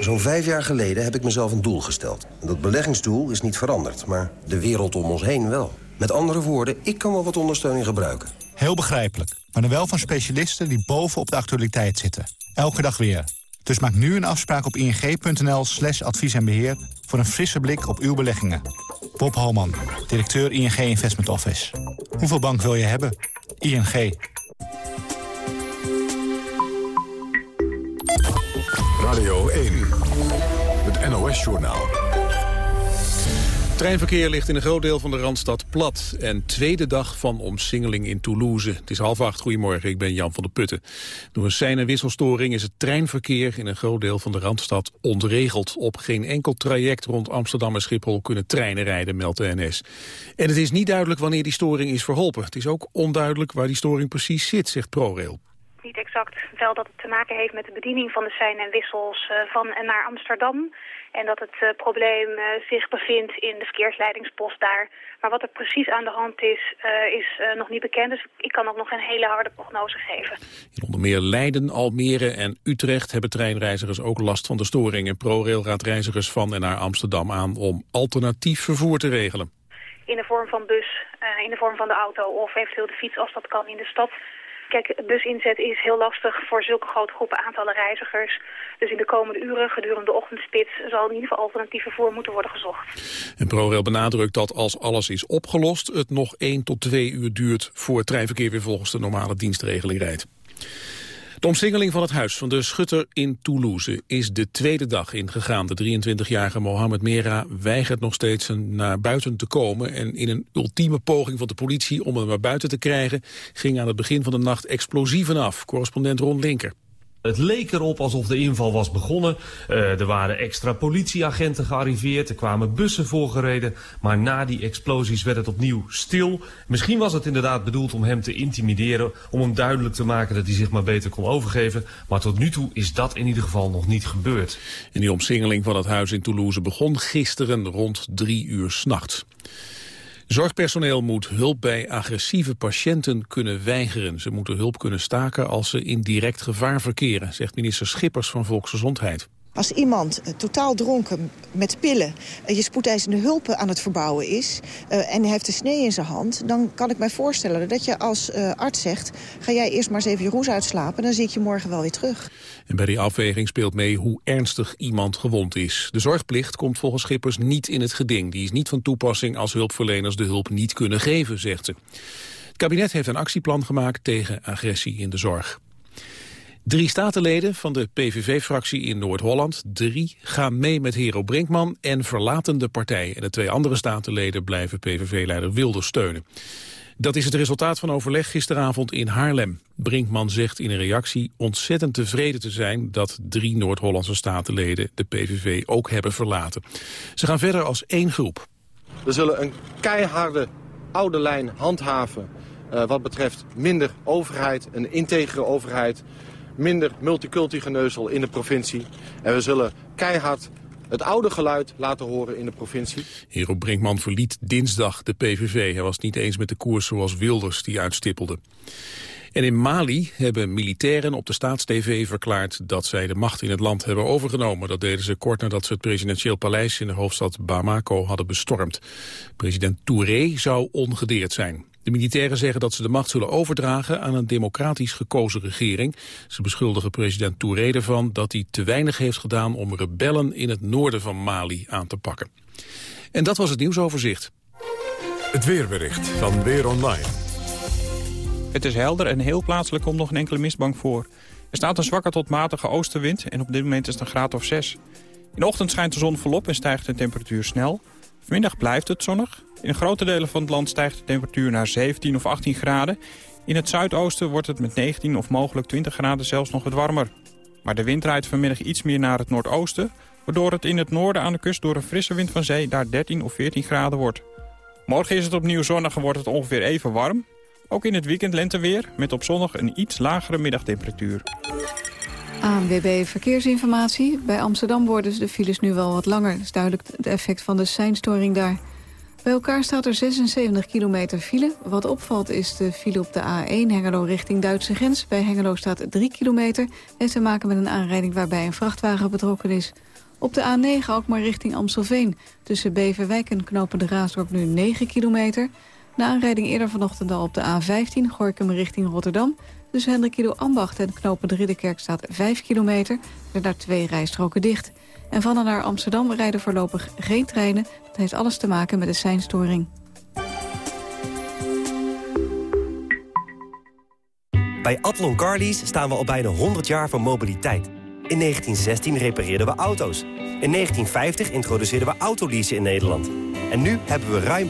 Zo'n vijf jaar geleden heb ik mezelf een doel gesteld. Dat beleggingsdoel is niet veranderd, maar de wereld om ons heen wel. Met andere woorden, ik kan wel wat ondersteuning gebruiken. Heel begrijpelijk, maar dan wel van specialisten die bovenop de actualiteit zitten. Elke dag weer. Dus maak nu een afspraak op ing.nl slash advies en beheer... voor een frisse blik op uw beleggingen. Bob Holman, directeur ING Investment Office. Hoeveel bank wil je hebben? ING. Radio 1, het NOS-journaal. Treinverkeer ligt in een groot deel van de Randstad plat. En tweede dag van omsingeling in Toulouse. Het is half acht. Goedemorgen, ik ben Jan van der Putten. Door een sein- en wisselstoring is het treinverkeer in een groot deel van de Randstad ontregeld. Op geen enkel traject rond Amsterdam en Schiphol kunnen treinen rijden, meldt de NS. En het is niet duidelijk wanneer die storing is verholpen. Het is ook onduidelijk waar die storing precies zit, zegt ProRail niet exact. Wel dat het te maken heeft met de bediening van de sein en wissels eh, van en naar Amsterdam. En dat het uh, probleem uh, zich bevindt in de verkeersleidingspost daar. Maar wat er precies aan de hand is, is nog niet bekend. Dus ik kan ook nog een hele harde prognose geven. In onder meer Leiden, Almere en Utrecht hebben treinreizigers ook last van de storingen. ProRail raadt reizigers van en naar Amsterdam aan om alternatief vervoer te regelen. In de vorm van bus, in de vorm van de auto of eventueel de fiets als dat kan in de stad. Kijk, businzet is heel lastig voor zulke grote groepen aantallen reizigers. Dus in de komende uren, gedurende de ochtendspits, zal in ieder geval alternatief vervoer moeten worden gezocht. En ProRail benadrukt dat als alles is opgelost, het nog 1 tot 2 uur duurt voor het treinverkeer weer volgens de normale dienstregeling rijdt. De omsingeling van het huis van de schutter in Toulouse is de tweede dag ingegaan. De 23-jarige Mohamed Mera weigert nog steeds naar buiten te komen. En in een ultieme poging van de politie om hem naar buiten te krijgen... ging aan het begin van de nacht explosieven af. Correspondent Ron Linker. Het leek erop alsof de inval was begonnen. Uh, er waren extra politieagenten gearriveerd, er kwamen bussen voorgereden. Maar na die explosies werd het opnieuw stil. Misschien was het inderdaad bedoeld om hem te intimideren... om hem duidelijk te maken dat hij zich maar beter kon overgeven. Maar tot nu toe is dat in ieder geval nog niet gebeurd. En die omsingeling van het huis in Toulouse begon gisteren rond drie uur s'nachts. Zorgpersoneel moet hulp bij agressieve patiënten kunnen weigeren. Ze moeten hulp kunnen staken als ze in direct gevaar verkeren, zegt minister Schippers van Volksgezondheid. Als iemand uh, totaal dronken met pillen uh, je spoedeisende hulp aan het verbouwen is... Uh, en hij heeft een snee in zijn hand... dan kan ik mij voorstellen dat je als arts zegt... ga jij eerst maar eens even je roes uitslapen... dan zie ik je morgen wel weer terug. En bij die afweging speelt mee hoe ernstig iemand gewond is. De zorgplicht komt volgens Schippers niet in het geding. Die is niet van toepassing als hulpverleners de hulp niet kunnen geven, zegt ze. Het kabinet heeft een actieplan gemaakt tegen agressie in de zorg. Drie statenleden van de PVV-fractie in Noord-Holland, drie, gaan mee met Hero Brinkman en verlaten de partij. En de twee andere statenleden blijven PVV-leider Wilders steunen. Dat is het resultaat van overleg gisteravond in Haarlem. Brinkman zegt in een reactie ontzettend tevreden te zijn... dat drie Noord-Hollandse statenleden de PVV ook hebben verlaten. Ze gaan verder als één groep. We zullen een keiharde oude lijn handhaven... Uh, wat betreft minder overheid, een integere overheid minder multiculti-geneuzel in de provincie. En we zullen keihard het oude geluid laten horen in de provincie. Hero Brinkman verliet dinsdag de PVV. Hij was niet eens met de koers zoals Wilders die uitstippelde. En in Mali hebben militairen op de staatstv verklaard dat zij de macht in het land hebben overgenomen. Dat deden ze kort nadat ze het presidentieel paleis in de hoofdstad Bamako hadden bestormd. President Touré zou ongedeerd zijn. De militairen zeggen dat ze de macht zullen overdragen aan een democratisch gekozen regering. Ze beschuldigen president Touré ervan dat hij te weinig heeft gedaan om rebellen in het noorden van Mali aan te pakken. En dat was het nieuwsoverzicht. Het weerbericht van Weer Online. Het is helder en heel plaatselijk komt nog een enkele mistbank voor. Er staat een zwakke tot matige oostenwind en op dit moment is het een graad of 6. In de ochtend schijnt de zon volop en stijgt de temperatuur snel. Vanmiddag blijft het zonnig. In grote delen van het land stijgt de temperatuur naar 17 of 18 graden. In het zuidoosten wordt het met 19 of mogelijk 20 graden zelfs nog wat warmer. Maar de wind draait vanmiddag iets meer naar het noordoosten... waardoor het in het noorden aan de kust door een frisse wind van zee daar 13 of 14 graden wordt. Morgen is het opnieuw zonnig en wordt het ongeveer even warm. Ook in het weekend lenteweer, met op zondag een iets lagere middagtemperatuur. ANWB Verkeersinformatie. Bij Amsterdam worden de files nu wel wat langer. Dat is duidelijk het effect van de seinstoring daar. Bij elkaar staat er 76 kilometer file. Wat opvalt is de file op de A1 Hengelo richting Duitse grens. Bij Hengelo staat 3 kilometer. Heeft te maken met een aanrijding waarbij een vrachtwagen betrokken is. Op de A9 ook maar richting Amstelveen. Tussen Beverwijk en Knopende Raasdorp nu 9 kilometer. Na aanrijding eerder vanochtend al op de A15 Gorkum richting Rotterdam. Tussen Hendrik Ambacht en Knopende Ridderkerk staat 5 kilometer. Er zijn daar twee rijstroken dicht. En van en naar Amsterdam rijden voorlopig geen treinen. Dat heeft alles te maken met de seinstoring. Bij Atlon Carlies staan we al bijna 100 jaar van mobiliteit. In 1916 repareerden we auto's. In 1950 introduceerden we autoleasen in Nederland. En nu hebben we ruim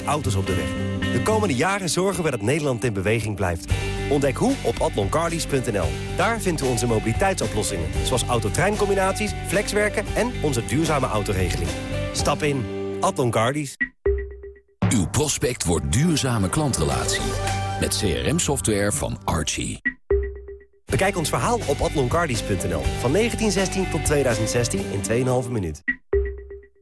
120.000 auto's op de weg. De komende jaren zorgen we dat Nederland in beweging blijft. Ontdek hoe op atloncarlies.nl. Daar vinden we onze mobiliteitsoplossingen. Zoals autotreincombinaties, flexwerken en onze duurzame autoregeling. Stap in. Atlon Carlies. Uw prospect wordt duurzame klantrelatie. Met CRM-software van Archie. Bekijk ons verhaal op atloncarlies.nl. Van 1916 tot 2016 in 2,5 minuut.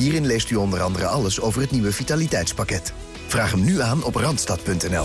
Hierin leest u onder andere alles over het nieuwe vitaliteitspakket. Vraag hem nu aan op randstad.nl.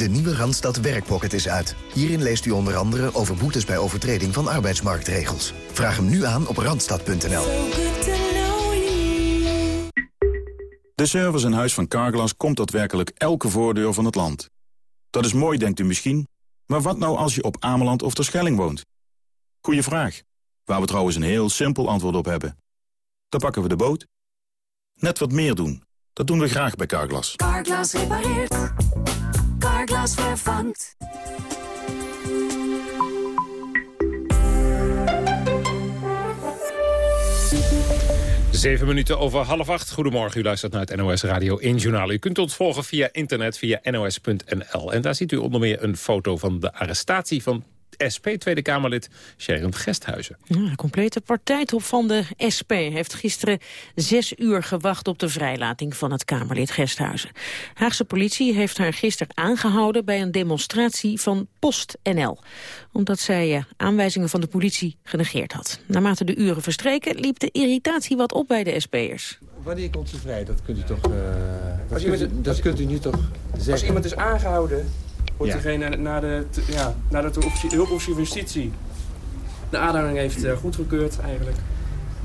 De nieuwe Randstad Werkpocket is uit. Hierin leest u onder andere over boetes bij overtreding van arbeidsmarktregels. Vraag hem nu aan op randstad.nl. De service in huis van Carglass komt daadwerkelijk elke voordeur van het land. Dat is mooi, denkt u misschien. Maar wat nou als je op Ameland of Terschelling woont? Goeie vraag. Waar we trouwens een heel simpel antwoord op hebben. Dan pakken we de boot. Net wat meer doen. Dat doen we graag bij Carglass. Carglass repareert. Carglass vervangt. Zeven minuten over half acht. Goedemorgen, u luistert naar het NOS Radio 1 Journaal. U kunt ons volgen via internet, via nos.nl. En daar ziet u onder meer een foto van de arrestatie van SP Tweede Kamerlid Sharon Gesthuizen. Ja, de complete partijtop van de SP heeft gisteren zes uur gewacht op de vrijlating van het Kamerlid Gesthuizen. Haagse politie heeft haar gisteren aangehouden bij een demonstratie van PostNL. Omdat zij uh, aanwijzingen van de politie genegeerd had. Naarmate de uren verstreken liep de irritatie wat op bij de SP'ers. Wanneer komt ze vrij? Dat kunt u toch, uh, dat, kunt u, dat kunt u nu toch zeggen? Als iemand is aangehouden wordt ja. naar de, ja, nadat de hulpofficier van justitie de aanhouding heeft uh, goedgekeurd eigenlijk.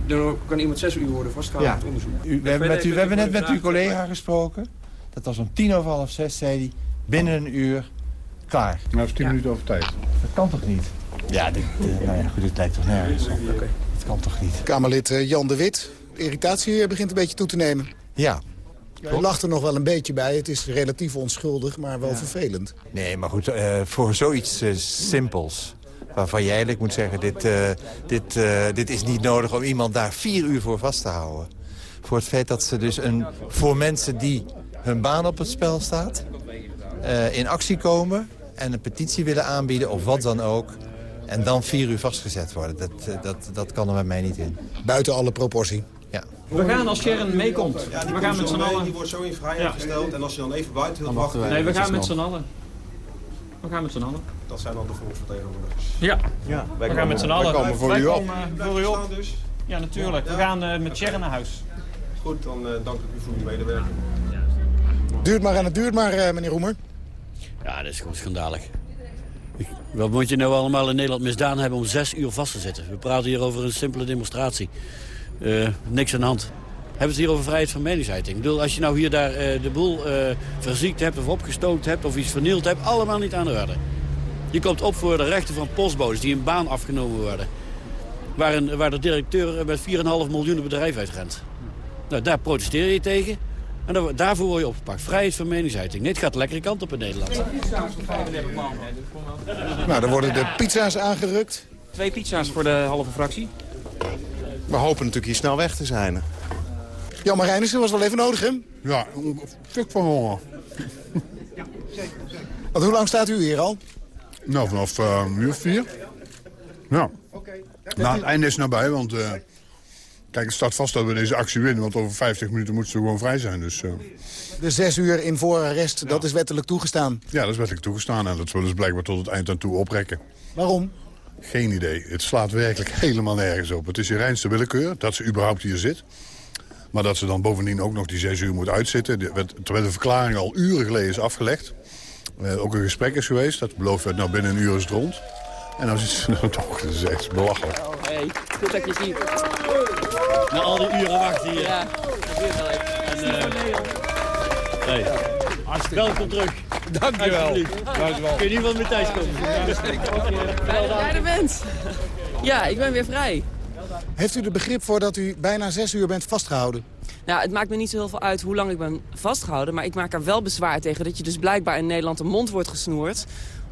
Dan kan iemand zes uur worden vastgehouden ja. het onderzoek. U, we, hebben, met u, we hebben net met uw collega gesproken. Dat was om tien over half zes, zei hij, binnen een uur klaar. Dat is tien ja. minuten over tijd. Dat kan toch niet? Ja, dit, uh, nou ja, goed, dit lijkt toch nergens op. Okay. Dat kan toch niet? Kamerlid uh, Jan de Wit, de irritatie begint een beetje toe te nemen. Ja, je lacht er nog wel een beetje bij. Het is relatief onschuldig, maar wel ja. vervelend. Nee, maar goed, uh, voor zoiets uh, simpels... waarvan je eigenlijk moet zeggen... Dit, uh, dit, dit is niet nodig om iemand daar vier uur voor vast te houden. Voor het feit dat ze dus een, voor mensen die hun baan op het spel staat... in actie komen en een petitie willen aanbieden of wat dan ook... en dan vier uur vastgezet worden. Dat, dat, dat kan er bij mij niet in. Buiten alle proportie. Ja. We gaan als Sharon meekomt. Ja, we gaan met z'n allen. Die wordt zo in vrijheid ja. gesteld. En als je dan even buiten wilt wachten... Nee, we gaan met z'n allen. We gaan met z'n allen. Dat zijn dan de volksvertegenwoordigers. Ja, ja wij we gaan met z'n allen. Wij komen voor u op. Voor u op. Dus. Ja, natuurlijk. We gaan uh, met Sharon naar huis. Goed, dan uh, dank ik u voor uw medewerking. Duurt maar en het duurt maar, uh, meneer Roemer. Ja, dat is gewoon schandalig. Wat moet je nou allemaal in Nederland misdaan hebben om zes uur vast te zitten? We praten hier over een simpele demonstratie. Uh, niks aan de hand. Hebben we het hier over vrijheid van meningsuiting. Ik bedoel, als je nou hier daar uh, de boel uh, verziekt hebt of opgestookt hebt of iets vernield hebt, allemaal niet aan de orde. Je komt op voor de rechten van postbodes die een baan afgenomen worden. Waar, een, waar de directeur met 4,5 miljoen bedrijf uitrent. Nou, daar protesteer je tegen. En daarvoor word je opgepakt. Vrijheid van meningsuiting. Nee, het gaat de lekkere kant op in Nederland. Nou, dan worden de pizza's aangerukt. Twee pizza's voor de halve fractie. We hopen natuurlijk hier snel weg te zijn. Jan Marijnissen was wel even nodig, hè? Ja, een stuk van honger. Want hoe lang staat u hier al? Nou, vanaf uh, een uur vier. Ja. Nou, het einde is nabij, want... Uh, kijk, het staat vast dat we deze actie winnen... want over 50 minuten moeten ze gewoon vrij zijn. Dus, uh... De zes uur in voorarrest, ja. dat is wettelijk toegestaan? Ja, dat is wettelijk toegestaan. En dat zullen ze blijkbaar tot het eind aan toe oprekken. Waarom? Geen idee. Het slaat werkelijk helemaal nergens op. Het is je reinste willekeur dat ze überhaupt hier zit. Maar dat ze dan bovendien ook nog die zes uur moet uitzitten... terwijl de verklaring al uren geleden is afgelegd. Uh, ook een gesprek is geweest. Dat beloofd werd, nou binnen een uur is het rond. En dan is het toch, dat is echt belachelijk. Oh, hey, goed dat je ziet. Na al die uren wachten hier. Ja, dat duurt wel even. En, uh, hey. Welkom terug. Dankjewel. Dankjewel. Kun je niet wel meer thuis komen? Er bent. Ja, ik ben weer vrij. Heeft u er begrip voor dat u bijna zes uur bent vastgehouden? Nou, het maakt me niet zo heel veel uit hoe lang ik ben vastgehouden. Maar ik maak er wel bezwaar tegen dat je dus blijkbaar in Nederland een mond wordt gesnoerd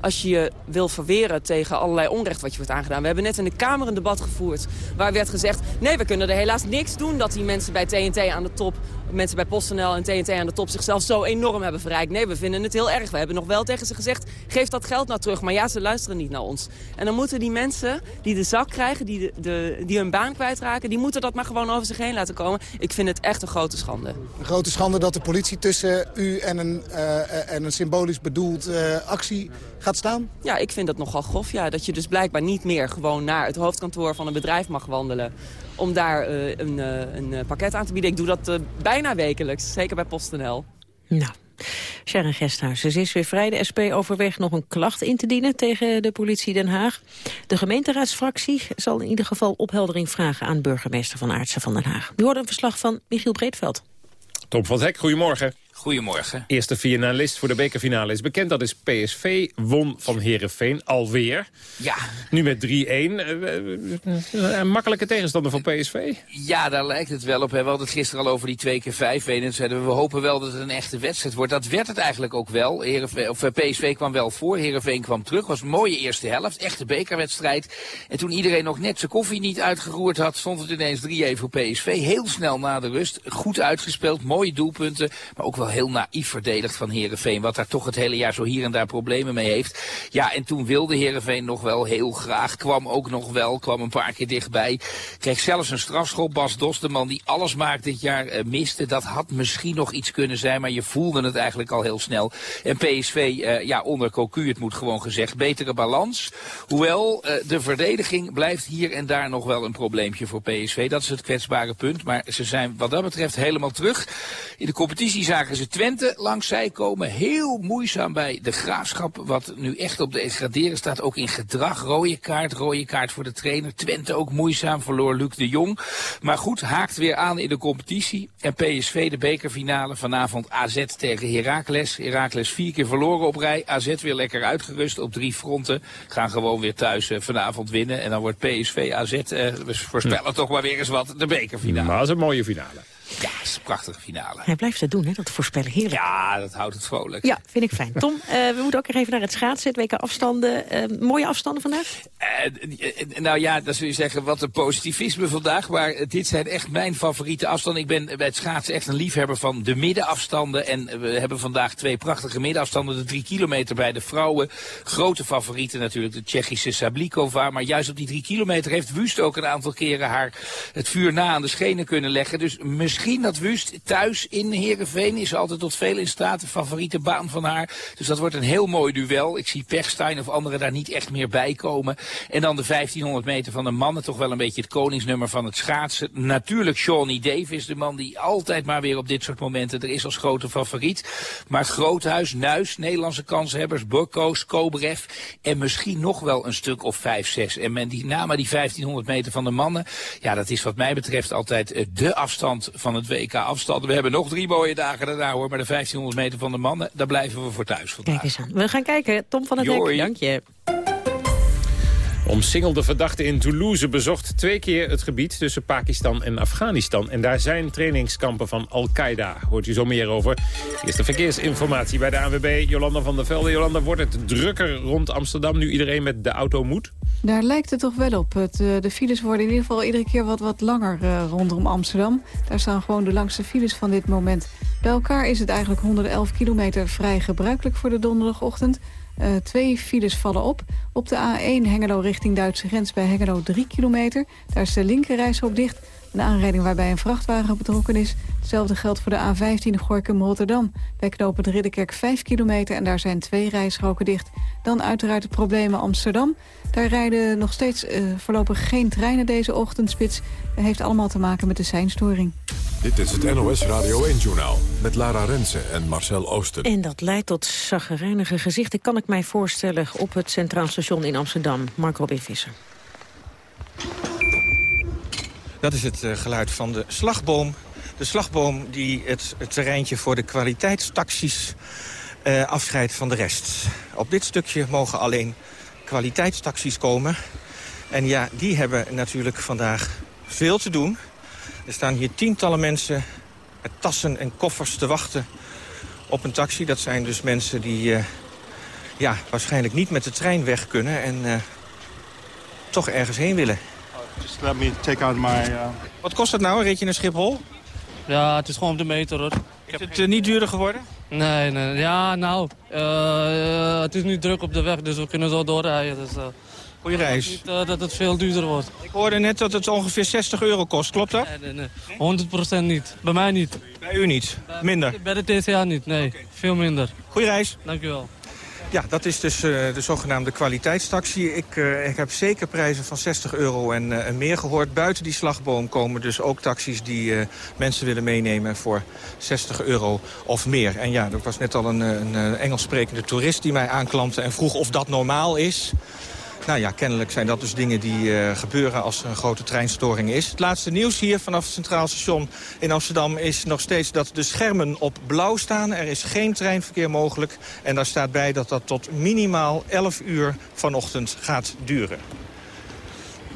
als je je wil verweren tegen allerlei onrecht wat je wordt aangedaan. We hebben net in de Kamer een debat gevoerd waar werd gezegd... nee, we kunnen er helaas niks doen dat die mensen bij TNT aan de top... mensen bij PostNL en TNT aan de top zichzelf zo enorm hebben verrijkt. Nee, we vinden het heel erg. We hebben nog wel tegen ze gezegd, geef dat geld nou terug. Maar ja, ze luisteren niet naar ons. En dan moeten die mensen die de zak krijgen, die, de, de, die hun baan kwijtraken... die moeten dat maar gewoon over zich heen laten komen. Ik vind het echt een grote schande. Een grote schande dat de politie tussen u en een, uh, en een symbolisch bedoeld uh, actie gaat staan? Ja, ik vind dat nogal grof. Ja, dat je dus blijkbaar niet meer gewoon naar het hoofdkantoor van een bedrijf mag wandelen. Om daar uh, een, uh, een pakket aan te bieden. Ik doe dat uh, bijna wekelijks, zeker bij PostNL. Nou, Sharon Gesthuis, ze is weer vrij. De SP overweegt nog een klacht in te dienen tegen de politie Den Haag. De gemeenteraadsfractie zal in ieder geval opheldering vragen aan burgemeester Van Aartsen van Den Haag. U hoort een verslag van Michiel Breedveld. Tom van Hek, goedemorgen. Goedemorgen. Eerste finalist voor de bekerfinale is bekend. Dat is PSV, won van Herenveen alweer. Ja. Nu met 3-1. Een makkelijke tegenstander van PSV? Ja, daar lijkt het wel op. We hadden het gisteren al over die twee keer 5 1 En zeiden we, we hopen wel dat het een echte wedstrijd wordt. Dat werd het eigenlijk ook wel. Heerenveen, of PSV kwam wel voor, Herenveen kwam terug. was een mooie eerste helft, echte bekerwedstrijd. En toen iedereen nog net zijn koffie niet uitgeroerd had... stond het ineens 3-1 voor PSV. Heel snel na de rust. Goed uitgespeeld, mooie doelpunten. Maar ook wel heel naïef verdedigd van Herenveen. Wat daar toch het hele jaar zo hier en daar problemen mee heeft. Ja, en toen wilde Herenveen nog wel heel graag. Kwam ook nog wel, kwam een paar keer dichtbij. Kreeg zelfs een strafschop. Bas Dos, de man die alles maakt dit jaar, uh, miste. Dat had misschien nog iets kunnen zijn, maar je voelde het eigenlijk al heel snel. En PSV, uh, ja, onder Cocu, het moet gewoon gezegd, betere balans. Hoewel, uh, de verdediging blijft hier en daar nog wel een probleempje voor PSV. Dat is het kwetsbare punt. Maar ze zijn wat dat betreft helemaal terug. In de competitie zagen ze Twente langs zij komen. Heel moeizaam bij de Graafschap, wat nu echt op de degraderen staat. Ook in gedrag, rode kaart, rode kaart voor de trainer. Twente ook moeizaam, verloor Luc de Jong. Maar goed, haakt weer aan in de competitie. En PSV de bekerfinale vanavond AZ tegen Heracles. Heracles vier keer verloren op rij. AZ weer lekker uitgerust op drie fronten. Gaan gewoon weer thuis uh, vanavond winnen. En dan wordt PSV AZ, uh, we voorspellen toch maar weer eens wat, de bekerfinale. Maar dat is een mooie finale. Ja, het is een prachtige finale. Hij blijft het doen, hè, dat voorspellen. Heerlijk. Ja, dat houdt het vrolijk. Ja, vind ik fijn. Tom, uh, we moeten ook nog even naar het schaatsen. Het weken afstanden. Uh, mooie afstanden vandaag? Uh, nou ja, dan zul je zeggen, wat een positivisme vandaag. Maar dit zijn echt mijn favoriete afstanden. Ik ben bij het schaatsen echt een liefhebber van de middenafstanden. En we hebben vandaag twee prachtige middenafstanden. De drie kilometer bij de vrouwen. Grote favorieten natuurlijk, de Tsjechische Sablikova. Maar juist op die drie kilometer heeft Wust ook een aantal keren haar het vuur na aan de schenen kunnen leggen. Dus misschien dat Wust thuis in Heerenveen is altijd tot veel in staat. De favoriete baan van haar. Dus dat wordt een heel mooi duel. Ik zie Pechstein of anderen daar niet echt meer bij komen. En dan de 1500 meter van de mannen. Toch wel een beetje het koningsnummer van het schaatsen. Natuurlijk Shawnee Davis, de man die altijd maar weer op dit soort momenten er is als grote favoriet. Maar Groothuis, Nuis, Nederlandse kanshebbers, Burkoos, Kobrev en misschien nog wel een stuk of 5, 6. En men die na maar die 1500 meter van de mannen, ja dat is wat mij betreft altijd eh, de afstand van het WK afstand. We hebben nog drie mooie dagen daarna hoor, maar de 1500 meter van de mannen, daar blijven we voor thuis vandaag. Kijk eens aan. We gaan kijken. Tom van het Hek, dank je. Omsingelde verdachte in Toulouse bezocht twee keer het gebied tussen Pakistan en Afghanistan. En daar zijn trainingskampen van Al-Qaeda. Hoort u zo meer over. Eerste verkeersinformatie bij de ANWB. Jolanda van der Velde. Jolanda, wordt het drukker rond Amsterdam nu iedereen met de auto moet? Daar lijkt het toch wel op. Het, eh, de files worden in ieder geval iedere keer wat, wat langer uh, rondom Amsterdam. Daar staan gewoon de langste files van dit moment. Bij elkaar is het eigenlijk 111 kilometer vrij gebruikelijk voor de donderdagochtend. Uh, twee files vallen op. Op de A1 Hengelo richting Duitse grens bij Hengelo 3 kilometer. Daar is de linkerrijstrook dicht. Een aanrijding waarbij een vrachtwagen betrokken is. Hetzelfde geldt voor de A15 Gorkum-Rotterdam. Bij knopen de Ridderkerk 5 kilometer en daar zijn twee rijstroken dicht. Dan uiteraard de problemen Amsterdam. Daar rijden nog steeds uh, voorlopig geen treinen deze ochtendspits. Dat heeft allemaal te maken met de seinstoring. Dit is het NOS Radio 1-journaal met Lara Rensen en Marcel Oosten. En dat leidt tot zaggerijnige gezichten, kan ik mij voorstellen... op het Centraal Station in Amsterdam. Mark Robin Visser. Dat is het uh, geluid van de slagboom. De slagboom die het, terreintje voor de kwaliteitstaxis uh, afscheidt van de rest. Op dit stukje mogen alleen kwaliteitstaxis komen. En ja, die hebben natuurlijk vandaag veel te doen. Er staan hier tientallen mensen met tassen en koffers te wachten op een taxi. Dat zijn dus mensen die uh, ja, waarschijnlijk niet met de trein weg kunnen... en toch ergens heen willen. Just let me take out my... Uh... Wat kost het nou, een ritje naar Schiphol? Ja, het is gewoon op de meter, hoor. Is het uh, niet duurder geworden? Nee, nee. Ja, nou, uh, het is nu druk op de weg, dus we kunnen zo doorrijden. Dus, uh, Goeie reis. Niet uh, dat het veel duurder wordt. Ik hoorde net dat het ongeveer 60 euro kost, klopt dat? Nee, nee, nee. 100% niet. Bij mij niet. Bij u niet? Minder? Bij de TCA niet, nee. Okay. Veel minder. Goeie reis. Dank u wel. Ja, dat is dus uh, de zogenaamde kwaliteitstaxi. Ik, uh, ik heb zeker prijzen van 60 euro en, uh, en, meer gehoord. Buiten die slagboom komen dus ook taxis die mensen willen meenemen voor 60 euro of meer. En ja, er was net al een, een Engels sprekende toerist die mij aanklampte en vroeg of dat normaal is. Nou ja, kennelijk zijn dat dus dingen die uh, gebeuren als er een grote treinstoring is. Het laatste nieuws hier vanaf het Centraal Station in Amsterdam is nog steeds dat de schermen op blauw staan. Er is geen treinverkeer mogelijk. En daar staat bij dat dat tot minimaal 11 uur vanochtend gaat duren.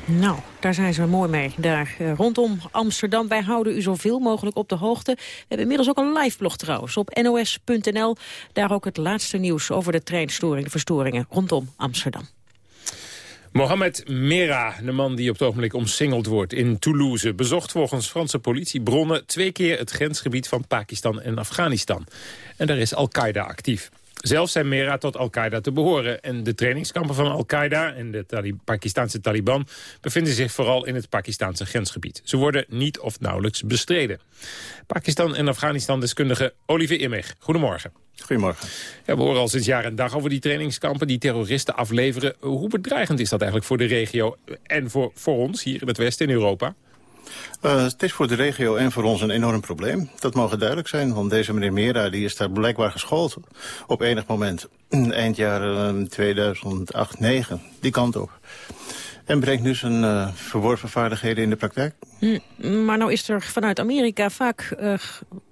Nou, daar zijn ze mooi mee. Daar uh, rondom Amsterdam. Wij houden u zoveel mogelijk op de hoogte. We hebben inmiddels ook een live blog trouwens op nos.nl. Daar ook het laatste nieuws over de treinstoring, de verstoringen rondom Amsterdam. Mohamed Mera, de man die op het ogenblik omsingeld wordt in Toulouse... bezocht volgens Franse politiebronnen twee keer het grensgebied van Pakistan en Afghanistan. En daar is Al-Qaeda actief. Zelf zijn Mera tot Al-Qaeda te behoren. En de trainingskampen van Al-Qaeda en de Talib Pakistanse Taliban... bevinden zich vooral in het Pakistanse grensgebied. Ze worden niet of nauwelijks bestreden. Pakistan en Afghanistan-deskundige Olivier Immig. Goedemorgen. Goedemorgen. Ja, we horen al sinds jaar en dag over die trainingskampen... die terroristen afleveren. Hoe bedreigend is dat eigenlijk voor de regio... en voor, voor ons hier in het Westen, in Europa? Uh, het is voor de regio en voor ons een enorm probleem. Dat mogen duidelijk zijn, want deze meneer Mera die is daar blijkbaar geschoold op enig moment. Eind jaren 2008, 9 die kant op. En brengt nu zijn uh, verworven vaardigheden in de praktijk. Hm, maar nou is er vanuit Amerika vaak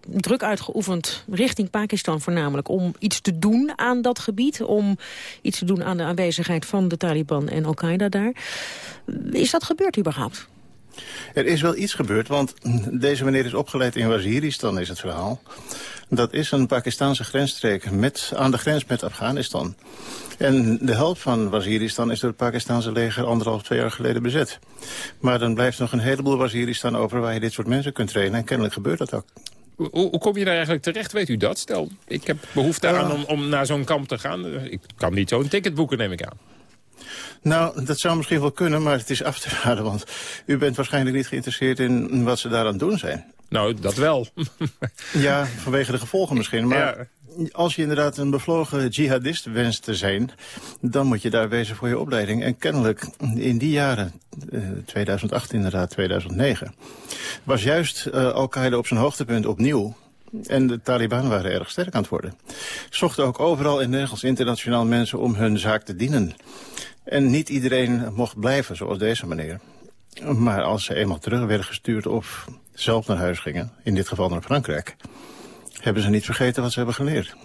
druk uitgeoefend, richting Pakistan voornamelijk... om iets te doen aan dat gebied, om iets te doen aan de aanwezigheid van de Taliban en Al-Qaeda daar. Is dat gebeurd überhaupt? Er is wel iets gebeurd, want deze meneer is opgeleid in Waziristan, is het verhaal. Dat is een Pakistanse grensstreek met, aan de grens met Afghanistan. En de helft van Waziristan is door het Pakistanse leger anderhalf, twee jaar geleden bezet. Maar dan blijft nog een heleboel Waziristan over waar je dit soort mensen kunt trainen. En kennelijk gebeurt dat ook. Hoe, hoe, kom je daar eigenlijk terecht? Weet u dat? Stel, ik heb behoefte aan om, om naar zo'n kamp te gaan. Ik kan niet zo'n ticket boeken, neem ik aan. Nou, dat zou misschien wel kunnen, maar het is af te raden. Want u bent waarschijnlijk niet geïnteresseerd in wat ze daaraan doen zijn. Nou, dat wel. ja, vanwege de gevolgen misschien. Maar als je inderdaad een bevlogen jihadist wenst te zijn... dan moet je daar wezen voor je opleiding. En kennelijk in die jaren, 2008 eh, inderdaad, 2009... was juist uh, Al-Qaeda op zijn hoogtepunt opnieuw... En de Taliban waren erg sterk aan het worden. Zochten ook overal in nergens internationaal mensen om hun zaak te dienen. En niet iedereen mocht blijven, zoals deze meneer. Maar als ze eenmaal terug werden gestuurd of zelf naar huis gingen... in dit geval naar Frankrijk hebben ze niet vergeten wat ze hebben geleerd.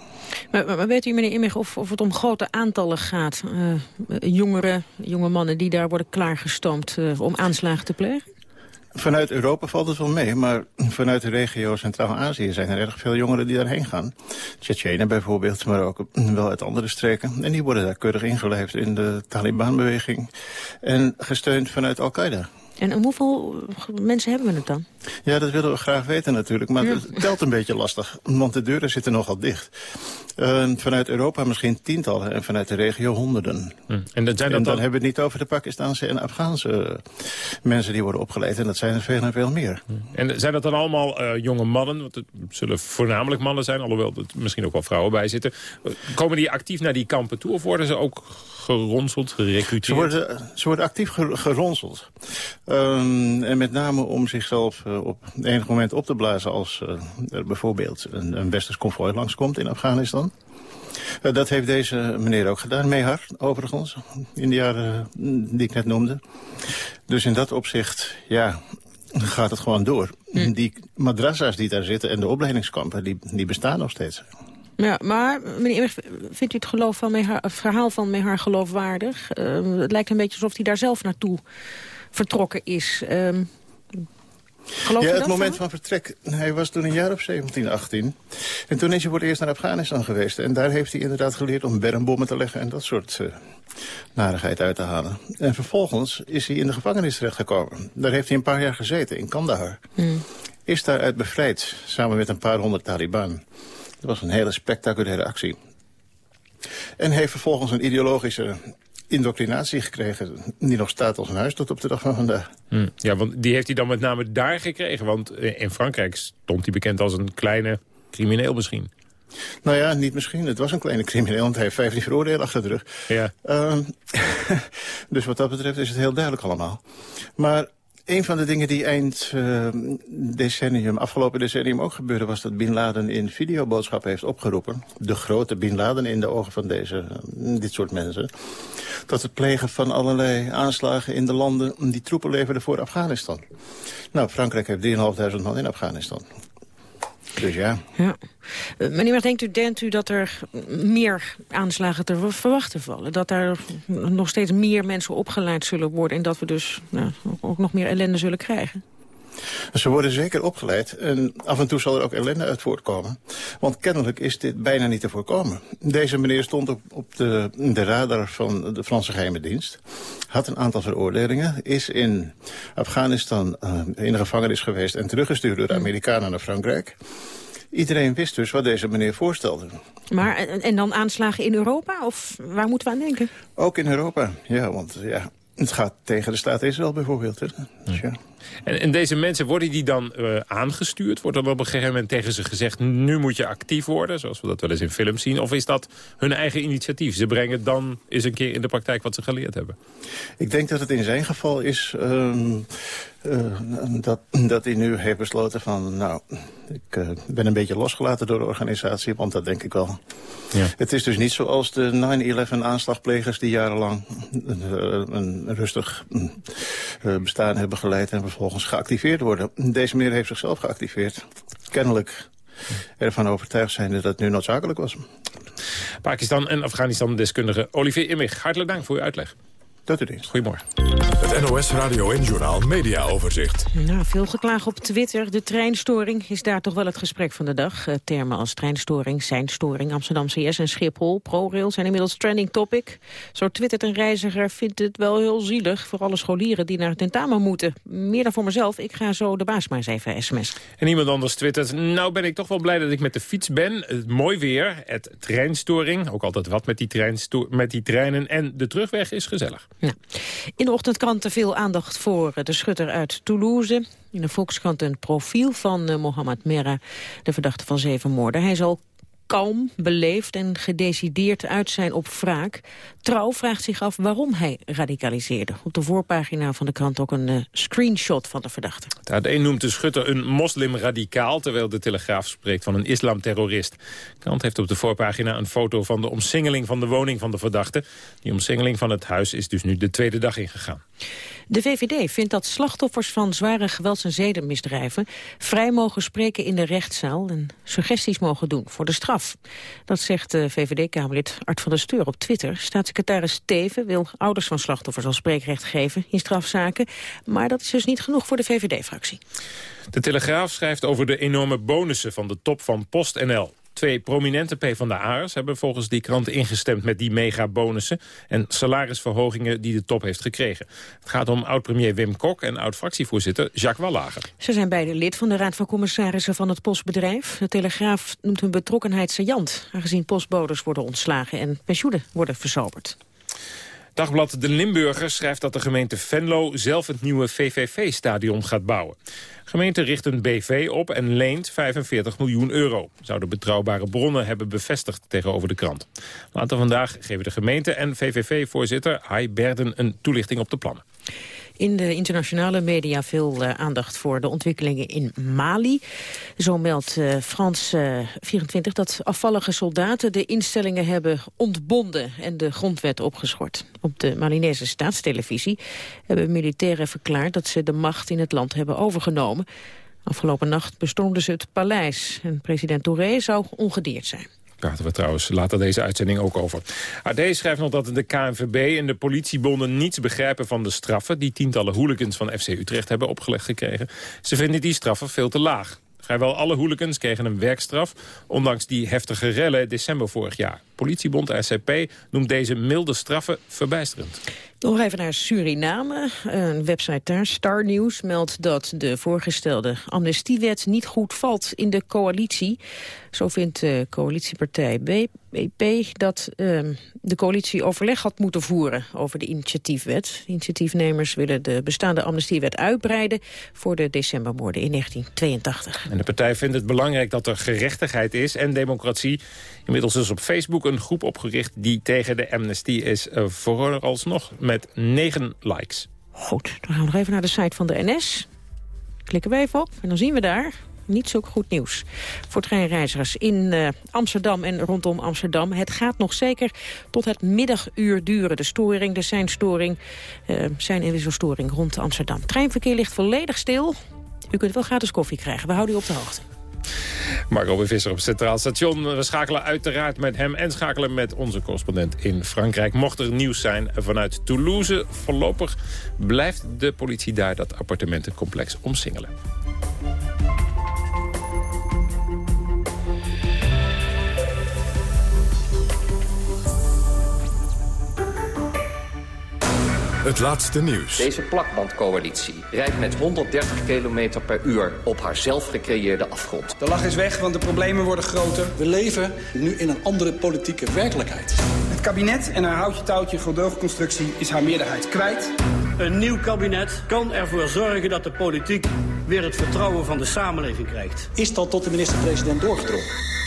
Maar, weet u, meneer Immig, of, of het om grote aantallen gaat? Uh, jongeren, jonge mannen die daar worden klaargestoomd uh, om aanslagen te plegen? Vanuit Europa valt het wel mee, maar vanuit de regio Centraal-Azië zijn er erg veel jongeren die daarheen gaan. Tsjetsjenen bijvoorbeeld, maar ook wel uit andere streken. En die worden daar keurig ingeleefd in de Taliban-beweging en gesteund vanuit Al-Qaeda. En hoeveel mensen hebben we het dan? Ja, dat willen we graag weten natuurlijk. Maar het telt een beetje lastig, want de deuren zitten nogal dicht. Uh, vanuit Europa misschien tientallen en vanuit de regio honderden. Hm. En, dat zijn dan, dan hebben we het niet over de Pakistanse en Afghaanse mensen die worden opgeleid. En dat zijn er veel en veel meer. Hm. En zijn dat dan allemaal uh, jonge mannen? Want het zullen voornamelijk mannen zijn, alhoewel er misschien ook wel vrouwen bij zitten. Komen die actief naar die kampen toe of worden ze ook geronseld, gerecruiteerd? Ze worden, ze worden actief geronseld. Um, en met name om zichzelf uh, op enig moment op te blazen... als uh, er bijvoorbeeld een, een westers konvooi langskomt in Afghanistan. Uh, dat heeft deze meneer ook gedaan, Mehar, overigens, in de jaren die ik net noemde. Dus in dat opzicht, ja, gaat het gewoon door. Hm. Die madrassa's die daar zitten en de opleidingskampen, die, die bestaan nog steeds. Ja, maar meneer, vindt u het, geloof van Mehar, het verhaal van Mehar geloofwaardig? het lijkt een beetje alsof hij daar zelf naartoe vertrokken is. Um, ja, het moment van vertrek, hij was toen een jaar of 17, 18. En toen is hij voor het eerst naar Afghanistan geweest. En daar heeft hij inderdaad geleerd om bermbommen te leggen en dat soort uh, narigheid uit te halen. En vervolgens is hij in de gevangenis terechtgekomen. Daar heeft hij een paar jaar gezeten, in Kandahar. Hmm. Is daaruit bevrijd, samen met een paar honderd Taliban. Dat was een hele spectaculaire actie. En heeft vervolgens een ideologische indoctrinatie gekregen... die nog staat als een huis tot op de dag van vandaag. Hm. Ja, want die heeft hij dan met name daar gekregen. Want in Frankrijk stond hij bekend als een kleine crimineel misschien. Nou ja, niet misschien. Het was een kleine crimineel, want hij heeft 15 veroordelen achter de rug. Ja. Uh, dus wat dat betreft is het heel duidelijk allemaal. Maar een van de dingen die eind uh, decennium, afgelopen decennium ook gebeurde... was dat Bin Laden in videoboodschappen heeft opgeroepen. De grote Bin Laden in de ogen van deze, dit soort mensen. Tot het plegen van allerlei aanslagen in de landen die troepen leverden voor Afghanistan. Nou, Frankrijk heeft 3.500 man in Afghanistan. Dus ja. Uh, meneer, wat denkt u, denkt u dat er meer aanslagen te verwachten vallen? Dat er nog steeds meer mensen opgeleid zullen worden... en dat we dus nou, ook nog meer ellende zullen krijgen? Ze worden zeker opgeleid en af en toe zal er ook ellende uit voortkomen. Want kennelijk is dit bijna niet te voorkomen. Deze meneer stond op, op de, de radar van de Franse geheime dienst. Had een aantal veroordelingen. Is in Afghanistan uh, in de gevangenis geweest en teruggestuurd door de Amerikanen naar Frankrijk. Iedereen wist dus wat deze meneer voorstelde. Maar en dan aanslagen in Europa? Of waar moeten we aan denken? Ook in Europa, ja. Want ja, het gaat tegen de staat Israël bijvoorbeeld. Hè. Dus ja. En, en, deze mensen, worden die dan uh, aangestuurd? Wordt er op een gegeven moment tegen ze gezegd... nu moet je actief worden, zoals we dat wel eens in films zien? Of is dat hun eigen initiatief? Ze brengen dan eens een keer in de praktijk wat ze geleerd hebben. Ik denk dat het in zijn geval is... Um, uh, dat, dat hij nu heeft besloten van... nou, ik uh, ben een beetje losgelaten door de organisatie, want dat denk ik wel. Ja. Het is dus niet zoals de 9-11 aanslagplegers... die jarenlang een rustig bestaan hebben geleid... en vervolgens geactiveerd worden. Deze meneer heeft zichzelf geactiveerd. Kennelijk ervan overtuigd zijn dat het nu noodzakelijk was. Pakistan en Afghanistan-deskundige Olivier Immig. Hartelijk dank voor uw uitleg. Tot u dienst. Goedemorgen. Het NOS Radio en Journal Media Overzicht. Nou, veel geklaag op Twitter. De treinstoring is daar toch wel het gesprek van de dag. Uh, termen als treinstoring, seinstoring, Amsterdam CS en Schiphol, ProRail zijn inmiddels trending topic. Zo twittert een reiziger, vindt het wel heel zielig voor alle scholieren die naar het tentamen moeten. Meer dan voor mezelf, ik ga zo de baas maar eens even sms. En iemand anders twittert, nou ben ik toch wel blij dat ik met de fiets ben. Het mooi weer, het treinstoring, ook altijd wat met die, met die treinen en de terugweg is gezellig. Ja. In de ochtendkrant kranten veel aandacht voor de schutter uit Toulouse. In de Volkskrant een profiel van uh, Mohamed Merah, de verdachte van zeven moorden. Hij zal kalm, beleefd en gedecideerd uit zijn op wraak. Trouw vraagt zich af waarom hij radicaliseerde. Op de voorpagina van de krant ook een uh, screenshot van de verdachte. Het AD noemt de schutter een moslimradicaal... terwijl de Telegraaf spreekt van een islamterrorist. De krant heeft op de voorpagina een foto van de omsingeling van de woning van de verdachte. Die omsingeling van het huis is dus nu de tweede dag ingegaan. De VVD vindt dat slachtoffers van zware gewelds- en zedenmisdrijven vrij mogen spreken in de rechtszaal en suggesties mogen doen voor de straf. Dat zegt VVD-Kamerlid Art van der Steur op Twitter. Staatssecretaris Steven wil ouders van slachtoffers al spreekrecht geven in strafzaken, maar dat is dus niet genoeg voor de VVD-fractie. De Telegraaf schrijft over de enorme bonussen van de top van PostNL. Twee prominente PvdA'ers hebben volgens die krant ingestemd met die megabonussen en salarisverhogingen die de top heeft gekregen. Het gaat om oud-premier Wim Kok en oud-fractievoorzitter Jacques Wallager. Ze zijn beide lid van de Raad van Commissarissen van het Postbedrijf. De Telegraaf noemt hun betrokkenheid saillant, aangezien postbodes worden ontslagen en pensioenen worden verzoberd. Dagblad De Limburger schrijft dat de gemeente Venlo zelf het nieuwe VVV-stadion gaat bouwen. De gemeente richt een BV op en leent 45 miljoen euro. Zouden betrouwbare bronnen hebben bevestigd tegenover de krant. Later vandaag geven de gemeente en VVV-voorzitter Hai Berden een toelichting op de plannen in de internationale media veel uh, aandacht voor de ontwikkelingen in Mali. Zo meldt uh, Frans uh, 24 dat afvallige soldaten de instellingen hebben ontbonden en de grondwet opgeschort. Op de Malinese staatstelevisie hebben militairen verklaard dat ze de macht in het land hebben overgenomen. Afgelopen nacht bestormden ze het paleis en president Touré zou ongedeerd zijn praten we trouwens later deze uitzending ook over. AD schrijft nog dat de KNVB en de politiebonden niets begrijpen van de straffen... die tientallen hooligans van FC Utrecht hebben opgelegd gekregen. Ze vinden die straffen veel te laag. Vrijwel alle hooligans kregen een werkstraf, ondanks die heftige rellen december vorig jaar. Politiebond SCP noemt deze milde straffen verbijsterend. Nog even naar Suriname. Een website daar, Star News, meldt dat de voorgestelde amnestiewet niet goed valt in de coalitie. Zo vindt de coalitiepartij BP dat uh, de coalitie overleg had moeten voeren over de initiatiefwet. initiatiefnemers willen de bestaande amnestiewet uitbreiden voor de decembermoorden in 1982. En de partij vindt het belangrijk dat er gerechtigheid is en democratie. Inmiddels is op Facebook een groep opgericht die tegen de amnestie is vooralsnog met negen likes. Goed, dan gaan we nog even naar de site van de NS. Klikken we even op en dan zien we daar niet zo goed nieuws voor treinreizigers in uh, Amsterdam en rondom Amsterdam. Het gaat nog zeker tot het middaguur duren. De storing, de seinstoring, uh, zijn- en wisselstoring rond Amsterdam. Treinverkeer ligt volledig stil. U kunt wel gratis koffie krijgen. We houden u op de hoogte. Marco Visser op Centraal Station. We schakelen uiteraard met hem en schakelen met onze correspondent in Frankrijk. Mocht er nieuws zijn vanuit Toulouse, voorlopig blijft de politie daar dat appartementencomplex omsingelen. Het laatste nieuws. Deze plakbandcoalitie rijdt met 130 km per uur op haar zelf gecreëerde afgrond. De lach is weg, want de problemen worden groter. We leven nu in een andere politieke werkelijkheid. Het kabinet en haar houtje-touwtje gedoogconstructie is haar meerderheid kwijt. Een nieuw kabinet kan ervoor zorgen dat de politiek weer het vertrouwen van de samenleving krijgt. Is dat tot de minister-president doorgedrongen?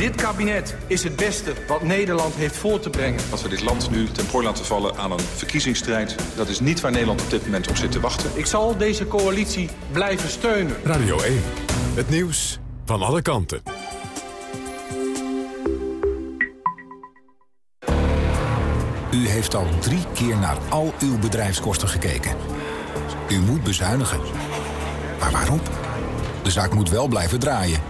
Dit kabinet is het beste wat Nederland heeft voor te brengen. Als we dit land nu ten prooi laten vallen aan een verkiezingsstrijd... dat is niet waar Nederland op dit moment op zit te wachten. Ik zal deze coalitie blijven steunen. Radio 1, het nieuws van alle kanten. U heeft al drie keer naar al uw bedrijfskosten gekeken. U moet bezuinigen. Maar waarom? De zaak moet wel blijven draaien.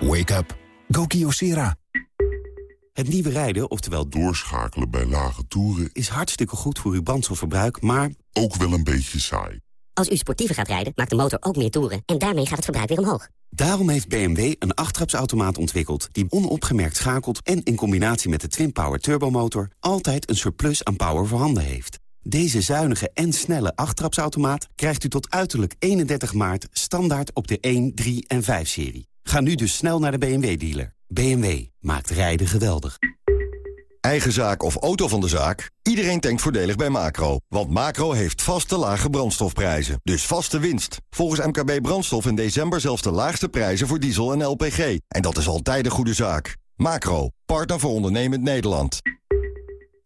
Wake up. Go Kyocera. Het nieuwe rijden, oftewel doorschakelen bij lage toeren... is hartstikke goed voor uw brandstofverbruik, maar... ook wel een beetje saai. Als u sportiever gaat rijden, maakt de motor ook meer toeren... en daarmee gaat het verbruik weer omhoog. Daarom heeft BMW een achttrapsautomaat ontwikkeld... die onopgemerkt schakelt en in combinatie met de Twin-Power turbomotor... altijd een surplus aan power voorhanden heeft. Deze zuinige en snelle achttrapsautomaat krijgt u tot uiterlijk 31 maart... standaard op de 1, 3 en 5-serie. Ga nu dus snel naar de BMW-dealer. BMW maakt rijden geweldig. Eigen zaak of auto van de zaak? Iedereen denkt voordelig bij Macro. Want Macro heeft vaste lage brandstofprijzen. Dus vaste winst. Volgens MKB Brandstof in december zelfs de laagste prijzen voor diesel en LPG. En dat is altijd een goede zaak. Macro, partner voor ondernemend Nederland.